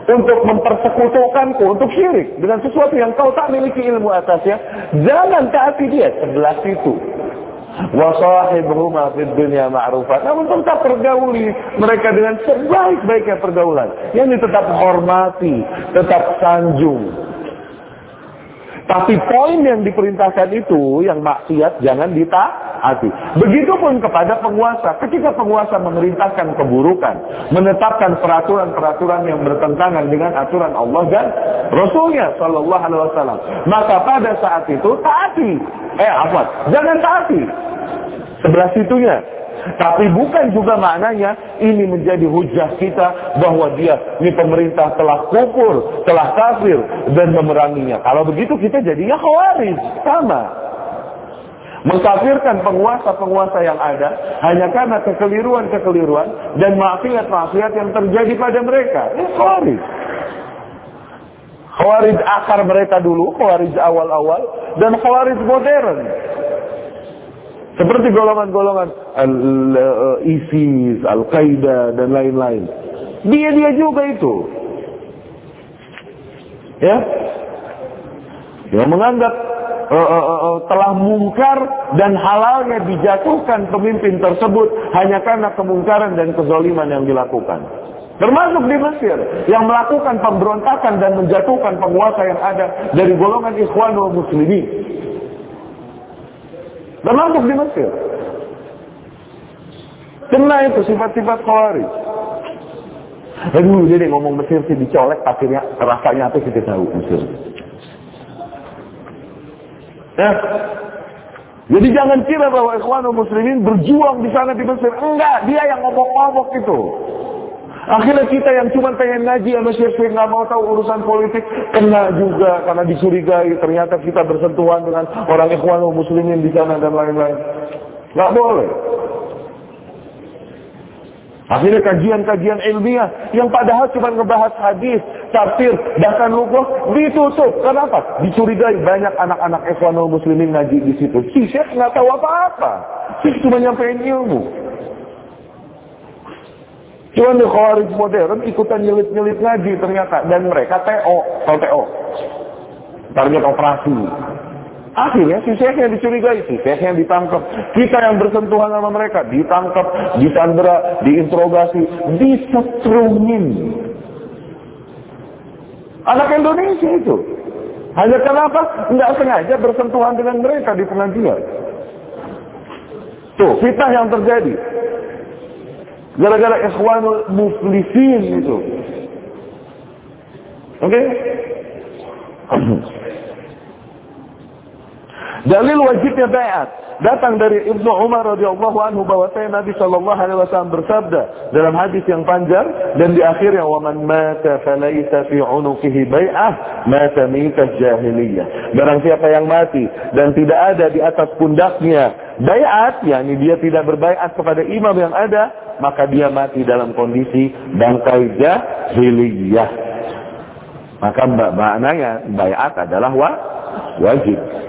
untuk mempersekutukanku, untuk syirik dengan sesuatu yang kau tak miliki ilmu atasnya, jangan taati dia sebelah situ. Wasahibhuma fid dunya ma'rufah. Namun tetap pergauli mereka dengan sebaik-baiknya pergaulan. Yang tetap hormati, tetap sanjung. Tapi poin yang diperintahkan itu, yang maksiat jangan ditaati. Begitupun kepada penguasa. Ketika penguasa memerintahkan keburukan, menetapkan peraturan-peraturan yang bertentangan dengan aturan Allah dan Rasulnya Shallallahu Alaihi Wasallam, maka pada saat itu taati. Eh apa? Jangan taati. Sebelah situnya tapi bukan juga maknanya ini menjadi hujah kita bahwa dia, ini pemerintah telah kufur, telah kafir, dan memeranginya. Kalau begitu kita jadinya khawarij. Sama. Mengkafirkan penguasa-penguasa yang ada hanya karena kekeliruan-kekeliruan dan maksiat-maksiat yang terjadi pada mereka. Ini khawarij. Khawarij akar mereka dulu, khawarij awal-awal, dan khawarij modern. Seperti golongan-golongan ISIS, Al-Qaeda, dan lain-lain. Dia-dia juga itu. Ya. Yang menganggap uh, uh, uh, telah mungkar dan halalnya dijatuhkan pemimpin tersebut hanya karena kemungkaran dan kezoliman yang dilakukan. Termasuk di Mesir yang melakukan pemberontakan dan menjatuhkan penguasa yang ada dari golongan Ikhwanul Muslimin. Termasuk di Mesir. Kena itu sifat-sifat khawarij. Aduh, jadi ngomong Mesir sih dicolek, akhirnya rasanya apa kita tahu Mesir. Ya. Jadi jangan kira bahwa Ikhwanul Muslimin berjuang di sana di Mesir. Enggak, dia yang ngomong-ngomong itu. Akhirnya kita yang cuma pengen ngaji sama Syekh nggak mau tahu urusan politik kena juga karena dicurigai ternyata kita bersentuhan dengan orang ikhwanul muslimin di sana dan lain-lain. Nggak boleh. Akhirnya kajian-kajian ilmiah yang padahal cuma ngebahas hadis, tafsir, bahkan lukuh ditutup. Kenapa? Dicurigai banyak anak-anak ikhwanul muslimin ngaji di situ. Si Syekh nggak tahu apa-apa. Si cuma nyampein ilmu. Cuma di khawarij modern ikutan nyelit-nyelit ngaji ternyata. Dan mereka TO, atau TO. Target operasi. Akhirnya si Syekh yang dicurigai, si Syekh yang ditangkap. Kita yang bersentuhan sama mereka, ditangkap, disandera, diinterogasi, disetrungin. Anak Indonesia itu. Hanya kenapa? Nggak sengaja bersentuhan dengan mereka di pengajian. Tuh, fitnah yang terjadi. Gara-gara ikhwanul muflisin itu. Oke? Okay? Dalil wajibnya bayat datang dari Ibnu Umar radhiyallahu anhu bahwa Nabi sallallahu alaihi wasallam bersabda dalam hadis yang panjang dan di akhirnya wa man mata falaisa fi unuqihi bai'ah mata mitat jahiliyah. Barang siapa yang mati dan tidak ada di atas pundaknya bayat yakni dia tidak berbaiat kepada imam yang ada maka dia mati dalam kondisi bangkai jahiliyah. Maka maknanya bayat adalah wa, wajib.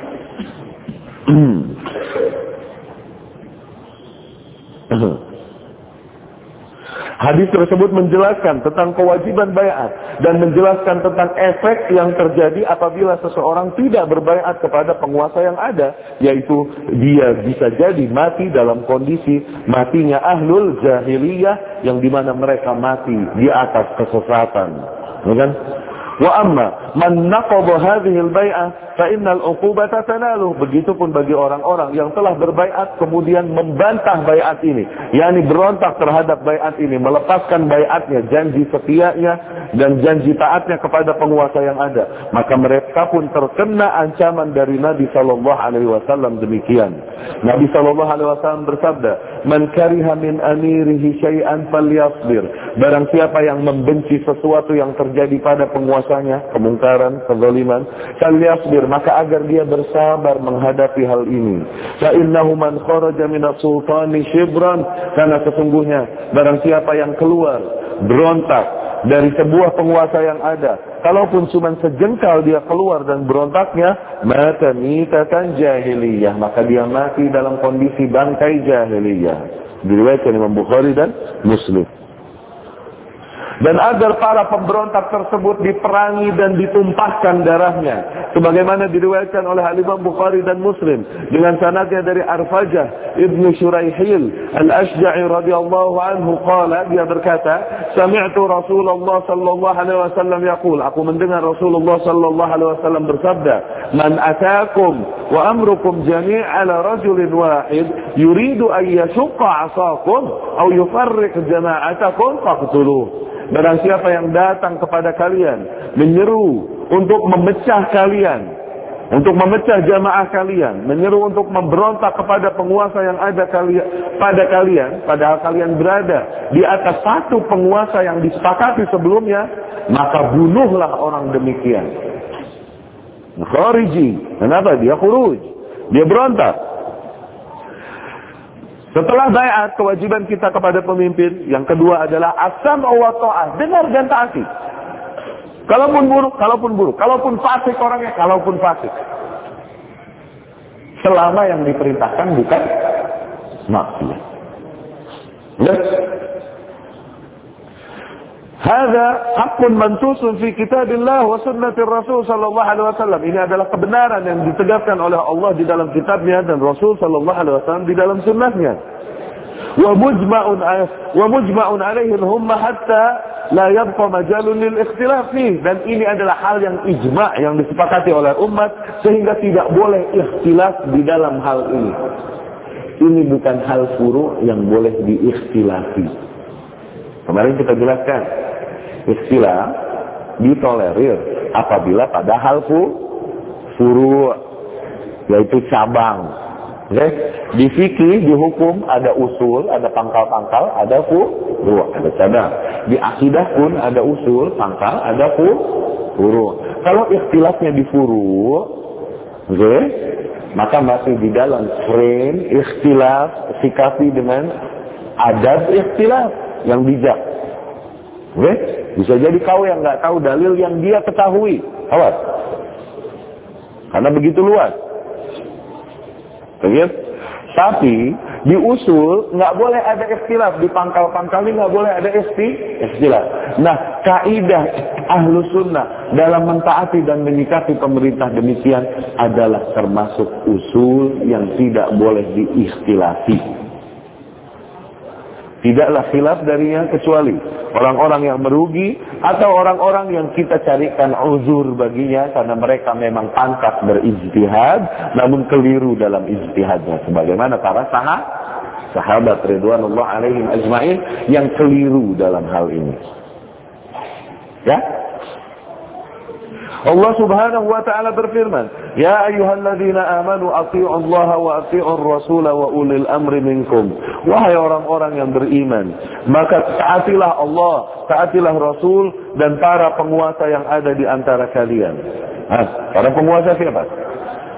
Hadis tersebut menjelaskan tentang kewajiban bayat dan menjelaskan tentang efek yang terjadi apabila seseorang tidak berbayat kepada penguasa yang ada, yaitu dia bisa jadi mati dalam kondisi matinya ahlul jahiliyah yang di mana mereka mati di atas kesesatan. Ya kan? Wa amma man naqaba hadhihi al-bai'ah fa innal uqubata tanaluh. Begitupun bagi orang-orang yang telah berbaiat kemudian membantah baiat ini, yakni berontak terhadap baiat ini, melepaskan baiatnya, janji setianya dan janji taatnya kepada penguasa yang ada, maka mereka pun terkena ancaman dari Nabi sallallahu alaihi wasallam demikian. Nabi sallallahu alaihi wasallam bersabda, "Man kariha min amirihi syai'an falyasbir." Barang siapa yang membenci sesuatu yang terjadi pada penguasa dosanya, kemungkaran, kezaliman, falyasbir, maka agar dia bersabar menghadapi hal ini. Fa innahu man kharaja min sultani shibran, karena sesungguhnya barang siapa yang keluar berontak dari sebuah penguasa yang ada, kalaupun cuma sejengkal dia keluar dan berontaknya, maka mitatan jahiliyah, maka dia mati dalam kondisi bangkai jahiliyah. Diriwayatkan Imam Bukhari dan Muslim. Dan agar para pemberontak tersebut diperangi dan ditumpahkan darahnya. Sebagaimana diriwayatkan oleh Imam Bukhari dan Muslim. Dengan sanadnya dari Arfajah Ibnu Shuraihil Al-Ashja'i radhiyallahu anhu qala dia berkata sami'tu Rasulullah sallallahu alaihi wasallam yaqul. Aku mendengar Rasulullah sallallahu alaihi wasallam bersabda man atakum wa amrukum jami' ala rajulin wahid yuridu an yashqa 'asakum aw yufarriq jama'atakum faqtuluh Barang siapa yang datang kepada kalian menyeru untuk memecah kalian, untuk memecah jamaah kalian, menyeru untuk memberontak kepada penguasa yang ada kalian pada kalian, padahal kalian berada di atas satu penguasa yang disepakati sebelumnya, maka bunuhlah orang demikian. Khariji, kenapa dia khuruj? Dia berontak. Setelah bayat, kewajiban kita kepada pemimpin. Yang kedua adalah asam wa ta'ah. Dengar dan taati. Kalaupun buruk, kalaupun buruk. Kalaupun fasik orangnya, kalaupun fasik. Selama yang diperintahkan bukan maksiat. Yes. Hada hakun mansusun fi kitabillah wa sunnatir Rasul sallallahu alaihi wasallam. Ini adalah kebenaran yang ditegaskan oleh Allah di dalam kitabnya dan Rasul sallallahu alaihi wasallam di dalam sunnahnya. Wa mujma'un wa mujma'un alaihi humma hatta la yabqa majalun lil ikhtilaf dan ini adalah hal yang ijma' yang disepakati oleh umat sehingga tidak boleh ikhtilaf di dalam hal ini. Ini bukan hal furu yang boleh diikhtilafi. Kemarin kita jelaskan istilah ditolerir apabila pada hal furu yaitu cabang. Okay? Di fikih, di hukum ada usul, ada pangkal-pangkal, ada furu, ada cabang. Di akidah pun ada usul, pangkal, ada furu. Kalau ikhtilafnya di furu, okay? maka masih di dalam frame ikhtilaf sikapi dengan adab ikhtilaf yang bijak. Okay? Bisa jadi kau yang nggak tahu dalil yang dia ketahui. Awas. Karena begitu luas. Begitu? Tapi di usul nggak boleh ada istilah di pangkal-pangkal ini nggak boleh ada istilah. Nah, kaidah ahlu sunnah dalam mentaati dan menyikapi pemerintah demikian adalah termasuk usul yang tidak boleh diistilahi. Tidaklah khilaf darinya kecuali orang-orang yang merugi atau orang-orang yang kita carikan uzur baginya karena mereka memang pantas berijtihad namun keliru dalam ijtihadnya sebagaimana para sahabat sahabat ridwanullah alaihim ajmain yang keliru dalam hal ini. Ya? Allah Subhanahu wa taala berfirman, "Ya ayyuhalladzina amanu athi'u Allah wa athi'ur rasul wa ulil amri minkum." Wahai orang-orang yang beriman, maka taatilah Allah, taatilah Rasul dan para penguasa yang ada di antara kalian. Hah, para penguasa siapa?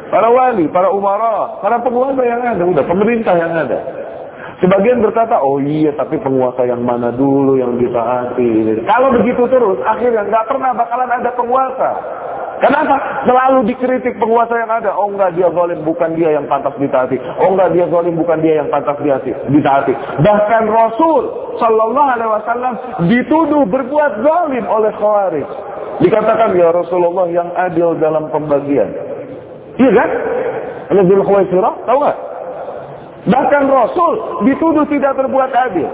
Para wali, para umara, para penguasa yang ada, udah pemerintah yang ada. Sebagian berkata, oh iya tapi penguasa yang mana dulu yang ditaati. Kalau begitu terus, akhirnya nggak pernah bakalan ada penguasa. Kenapa? Selalu dikritik penguasa yang ada. Oh enggak dia zalim, bukan dia yang pantas ditaati. Oh enggak dia zalim, bukan dia yang pantas ditaati. Bahkan Rasul Shallallahu Alaihi Wasallam dituduh berbuat zalim oleh Khawarij. Dikatakan ya Rasulullah yang adil dalam pembagian. Iya kan? Nabil Khawaisirah, tahu nggak? Bahkan Rasul dituduh tidak berbuat adil.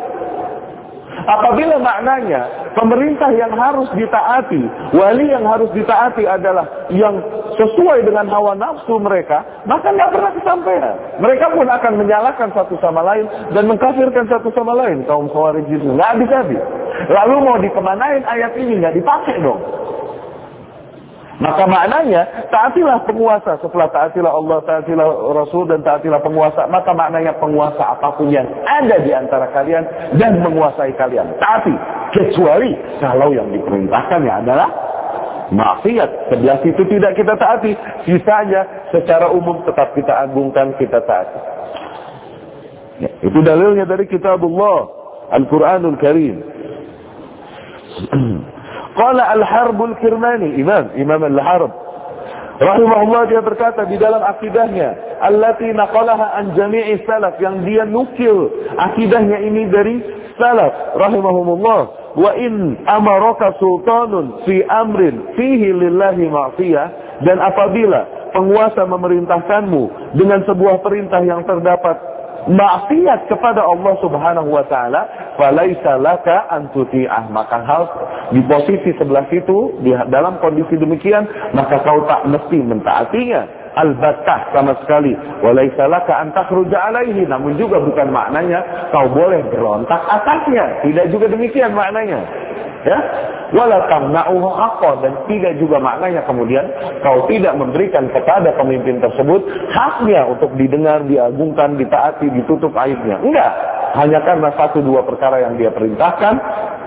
Apabila maknanya pemerintah yang harus ditaati, wali yang harus ditaati adalah yang sesuai dengan hawa nafsu mereka, maka nggak pernah kesampaian. Mereka pun akan menyalahkan satu sama lain dan mengkafirkan satu sama lain kaum khawarij itu. Nggak habis-habis. Lalu mau dikemanain ayat ini nggak dipakai dong. Maka maknanya taatilah penguasa setelah taatilah Allah, taatilah Rasul dan taatilah penguasa. Maka maknanya penguasa apa pun yang ada di antara kalian dan menguasai kalian. Taati kecuali kalau yang diperintahkannya adalah maksiat. Sebelah situ tidak kita taati. Sisanya secara umum tetap kita agungkan, kita taati. Ya, itu dalilnya dari kitabullah Al-Quranul Karim. Qala Al-Harbul Kirmani, Imam, Imam Al-Harb. Dia berkata di dalam akidahnya, allati naqalaha an jami'i salaf yang dia nukil akidahnya ini dari salaf rahimahumullah wa in amaraka sultanun fi amrin fihi lillahi ma'siyah dan apabila penguasa memerintahkanmu dengan sebuah perintah yang terdapat maksiat kepada Allah Subhanahu wa taala, falaisa laka an tuti'ah. Maka hal di posisi sebelah situ di dalam kondisi demikian, maka kau tak mesti mentaatinya. Albattah sama sekali. Walaisa laka an takhruja alaihi. Namun juga bukan maknanya kau boleh berontak atasnya. Tidak juga demikian maknanya ya wala tamna'uhu haqqa dan tidak juga maknanya kemudian kau tidak memberikan kepada pemimpin tersebut haknya untuk didengar, diagungkan, ditaati, ditutup aibnya. Enggak, hanya karena satu dua perkara yang dia perintahkan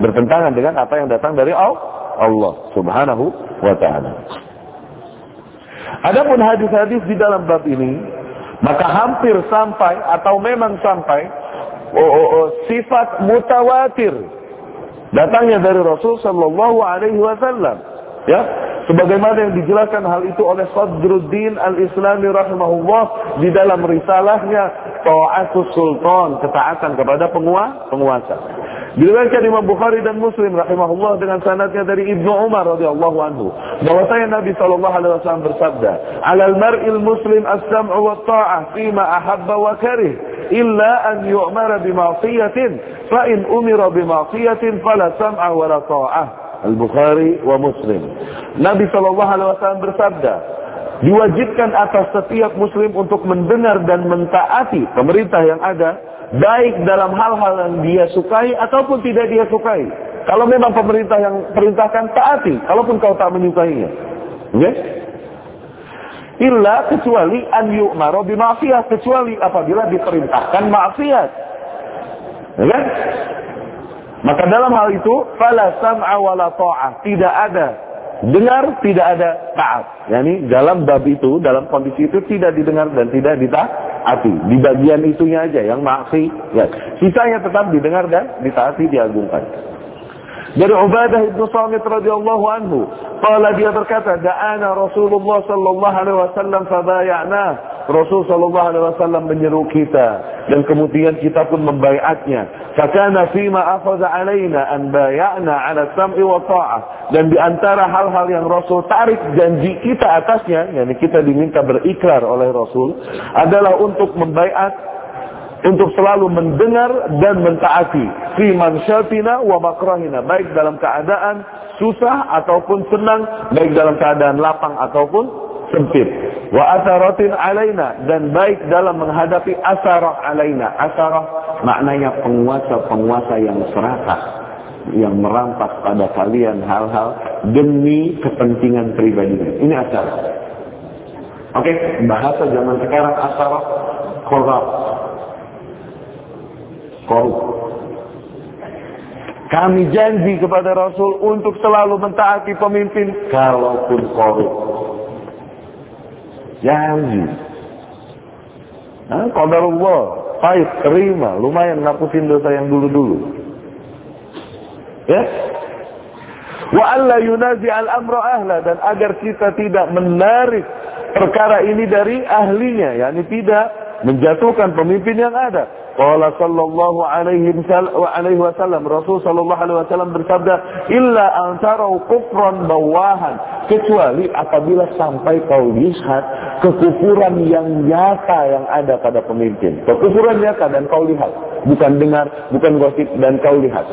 bertentangan dengan apa yang datang dari Allah Subhanahu wa taala. Adapun hadis-hadis di dalam bab ini maka hampir sampai atau memang sampai oh, oh, oh, sifat mutawatir datangnya dari Rasul Shallallahu Alaihi Wasallam. Ya, sebagaimana yang dijelaskan hal itu oleh Sadruddin Al-Islami rahimahullah di dalam risalahnya Ta'atus Sultan, ketaatan kepada penguasa. Diriwayatkan Imam Bukhari dan Muslim rahimahullah dengan sanadnya dari Ibnu Umar radhiyallahu anhu saya Nabi sallallahu alaihi wasallam bersabda, "Alal mar'il muslim as-sam'u wa ta'ah fima ahabba wa karih, illa an yu'mara bi ma'siyatin, fa in umira bi ma'siyatin fala sam'a wa la ta'ah." Al-Bukhari wa Muslim. Nabi sallallahu alaihi wasallam bersabda, diwajibkan atas setiap muslim untuk mendengar dan mentaati pemerintah yang ada baik dalam hal-hal yang dia sukai ataupun tidak dia sukai. Kalau memang pemerintah yang perintahkan taati, kalaupun kau tak menyukainya. Okay? Illa kecuali an yu'maru bima'siyah, kecuali apabila diperintahkan maksiat. Ya Maka dalam hal itu fala sam'a wala ta'ah, tidak ada dengar tidak ada taat. Yani dalam bab itu, dalam kondisi itu tidak didengar dan tidak ditaati. Di bagian itunya aja yang maksi. Ya. Sisanya tetap didengar dan ditaati, diagungkan. Dari Ubadah ibnu Samit radhiyallahu anhu, qala dia berkata, "Da'ana Rasulullah sallallahu alaihi wasallam fabayana." Rasul sallallahu alaihi wasallam menyeru kita dan kemudian kita pun membaiatnya. Fakana fima akhadha alaina an bay'ana 'ala sam'i wa ta'ah. Dan di antara hal-hal yang Rasul tarik janji kita atasnya, yakni kita diminta berikrar oleh Rasul, adalah untuk membaiat untuk selalu mendengar dan mentaati. Fi mansyatina wa makrahina. Baik dalam keadaan susah ataupun senang baik dalam keadaan lapang ataupun sempit. Wa asaratin alaina. Dan baik dalam menghadapi asarah alaina. Asarah maknanya penguasa-penguasa yang serakah yang merampas pada kalian hal-hal demi kepentingan pribadi ini asarah. Oke okay? bahasa zaman sekarang asarah korup korup. Kami janji kepada Rasul untuk selalu mentaati pemimpin kalaupun korup. Janji. Nah, qadarullah, baik, terima, lumayan ngapusin dosa yang dulu-dulu. Ya, wa alla yunazi al amra ahla dan agar kita tidak menarik perkara ini dari ahlinya yakni tidak menjatuhkan pemimpin yang ada Qala sallallahu alaihi wasallam. Rasul sallallahu alaihi wasallam bersabda illa antarau kufran bawahan. Kecuali apabila sampai kau lihat kekufuran yang nyata yang ada pada pemimpin. Kekufuran nyata dan kau lihat. Bukan dengar bukan gosip dan kau lihat.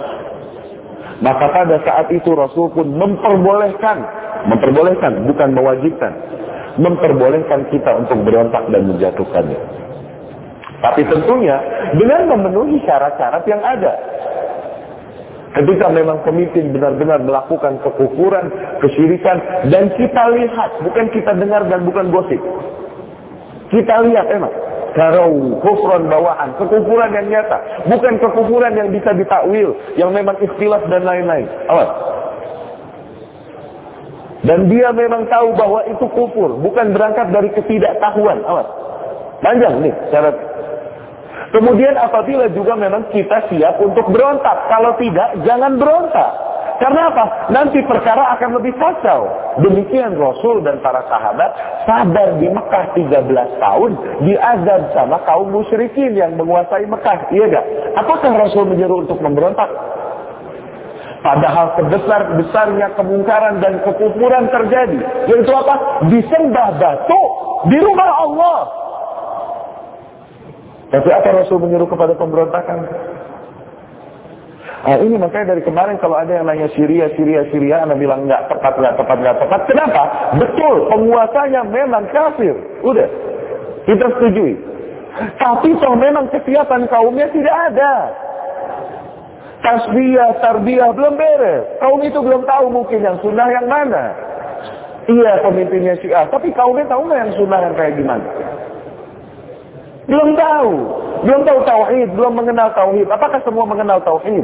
Maka pada saat itu Rasul pun memperbolehkan memperbolehkan bukan mewajibkan memperbolehkan kita untuk berontak dan menjatuhkannya tapi tentunya dengan memenuhi syarat-syarat yang ada. Ketika memang pemimpin benar-benar melakukan kekufuran, kesyirikan, dan kita lihat, bukan kita dengar dan bukan gosip. Kita lihat emang. Karau, kufran bawaan, kekufuran yang nyata. Bukan kekufuran yang bisa ditakwil, yang memang istilah dan lain-lain. Awas. Dan dia memang tahu bahwa itu kufur, bukan berangkat dari ketidaktahuan. Awas. Panjang nih syarat Kemudian apabila juga memang kita siap untuk berontak. Kalau tidak, jangan berontak. Karena apa? Nanti perkara akan lebih kacau. Demikian Rasul dan para sahabat sabar di Mekah 13 tahun diazab sama kaum musyrikin yang menguasai Mekah. Iya gak? Apakah Rasul menyeru untuk memberontak? Padahal sebesar-besarnya kemungkaran dan kekufuran terjadi. Yaitu apa? Disembah batu di rumah Allah. Tapi apa Rasul menyuruh kepada pemberontakan? Nah, ini makanya dari kemarin kalau ada yang nanya Syria, Syria, Syria, Anda bilang nggak tepat, nggak tepat, nggak tepat. Kenapa? Betul, penguasanya memang kafir. Udah, kita setujui. Tapi toh memang kesiapan kaumnya tidak ada tasbiyah, tarbiyah belum beres. Kaum itu belum tahu mungkin yang sunnah yang mana. Iya pemimpinnya Syiah, tapi kaumnya tahu nggak yang sunnah yang kayak gimana? Belum tahu. Belum tahu tauhid, belum mengenal tauhid. Apakah semua mengenal tauhid?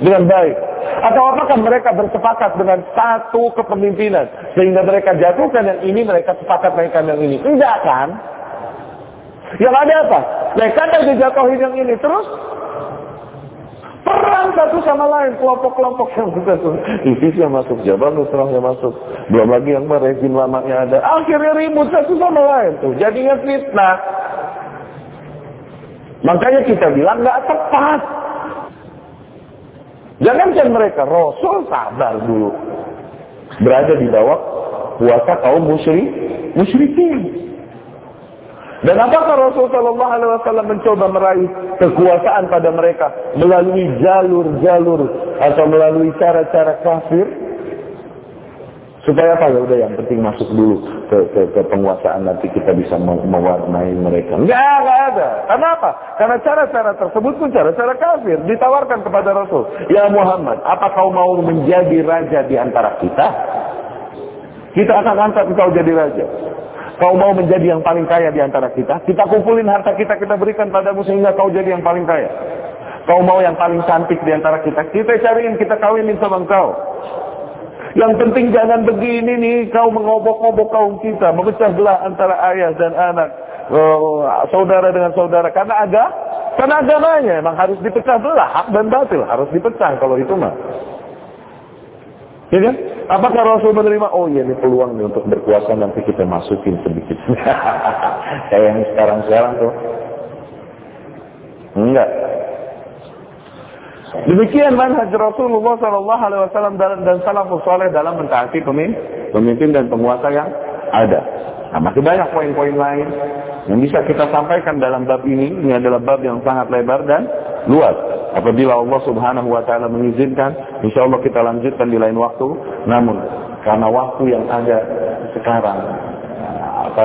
Dengan baik. Atau apakah mereka bersepakat dengan satu kepemimpinan sehingga mereka jatuhkan yang ini, mereka sepakat naikkan yang ini? Tidak kan? Yang ada apa? Mereka ada dijatuhin yang ini terus Perang satu sama lain, kelompok-kelompok yang tuh. ISIS yang masuk, Jabal Nusrah yang masuk. Belum lagi yang rezim lamanya ada. Akhirnya ribut satu sama lain tuh. Jadinya fitnah. Makanya kita bilang nggak tepat. Jangankan mereka, Rasul sabar dulu. Berada di bawah kuasa kaum musyrik, musyrikin. Dan apakah Rasulullah Shallallahu Alaihi Wasallam mencoba meraih kekuasaan pada mereka melalui jalur-jalur atau melalui cara-cara kafir? Supaya apa ya udah yang penting masuk dulu ke, ke, ke penguasaan nanti kita bisa mewarnai mereka. Enggak, enggak ada. Kenapa? Karena cara-cara tersebut pun cara-cara kafir ditawarkan kepada Rasul. Ya Muhammad, apa kau mau menjadi raja di antara kita? Kita akan angkat engkau jadi raja. Kau mau menjadi yang paling kaya di antara kita? Kita kumpulin harta kita, kita berikan padamu sehingga kau jadi yang paling kaya. Kau mau yang paling cantik di antara kita? Kita cariin, kita kawinin sama engkau. Yang penting jangan begini nih, kau mengobok-obok kaum kita, memecah belah antara ayah dan anak, oh, saudara dengan saudara. Karena ada, karena agamanya emang harus dipecah belah, hak dan batil harus dipecah kalau itu mah. Ya kan? Apakah Rasul menerima? Oh iya ini peluang nih untuk berkuasa nanti kita masukin sedikit. Kayak yang sekarang-sekarang tuh. Enggak. Demikian manhaj Rasulullah Sallallahu Alaihi Wasallam dan salafus saleh dalam mentaati pemimpin dan penguasa yang ada. Nah, masih banyak poin-poin lain yang bisa kita sampaikan dalam bab ini. Ini adalah bab yang sangat lebar dan luas. Apabila Allah Subhanahu wa taala mengizinkan, insya Allah kita lanjutkan di lain waktu. Namun karena waktu yang ada sekarang apa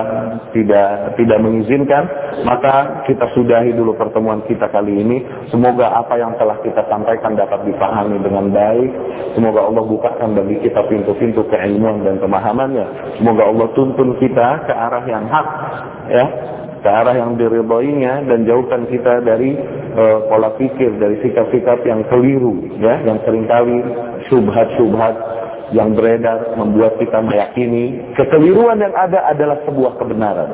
tidak tidak mengizinkan, maka kita sudahi dulu pertemuan kita kali ini. Semoga apa yang telah kita sampaikan dapat dipahami dengan baik. Semoga Allah bukakan bagi kita pintu-pintu keilmuan dan pemahamannya. Semoga Allah tuntun kita ke arah yang hak, ya ke arah yang diridhoinya dan jauhkan kita dari uh, pola pikir, dari sikap-sikap yang keliru, ya, yang sering kali subhat-subhat yang beredar membuat kita meyakini kekeliruan yang ada adalah sebuah kebenaran.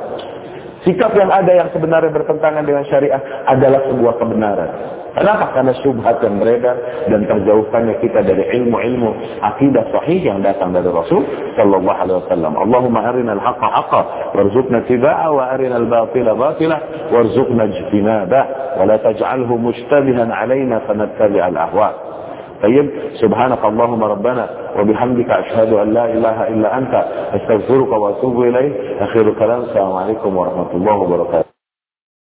Sikap yang ada yang sebenarnya bertentangan dengan syariah adalah sebuah kebenaran. Kenapa? Karena syubhat yang beredar dan terjauhkannya kita dari ilmu-ilmu akidah sahih yang datang dari Rasul sallallahu alaihi wasallam. Allahumma arina al-haqqa haqqa warzuqna tiba'a wa arina al-batila batila warzuqna ijtinaba wa la taj'alhu mushtabihan alaina fanattabi' al-ahwa. طيب سبحانك اللهم ربنا وبحمدك أشهد أن لا إله إلا أنت أستغفرك وأتوب إليك. أخير الكلام السلام عليكم ورحمة الله وبركاته.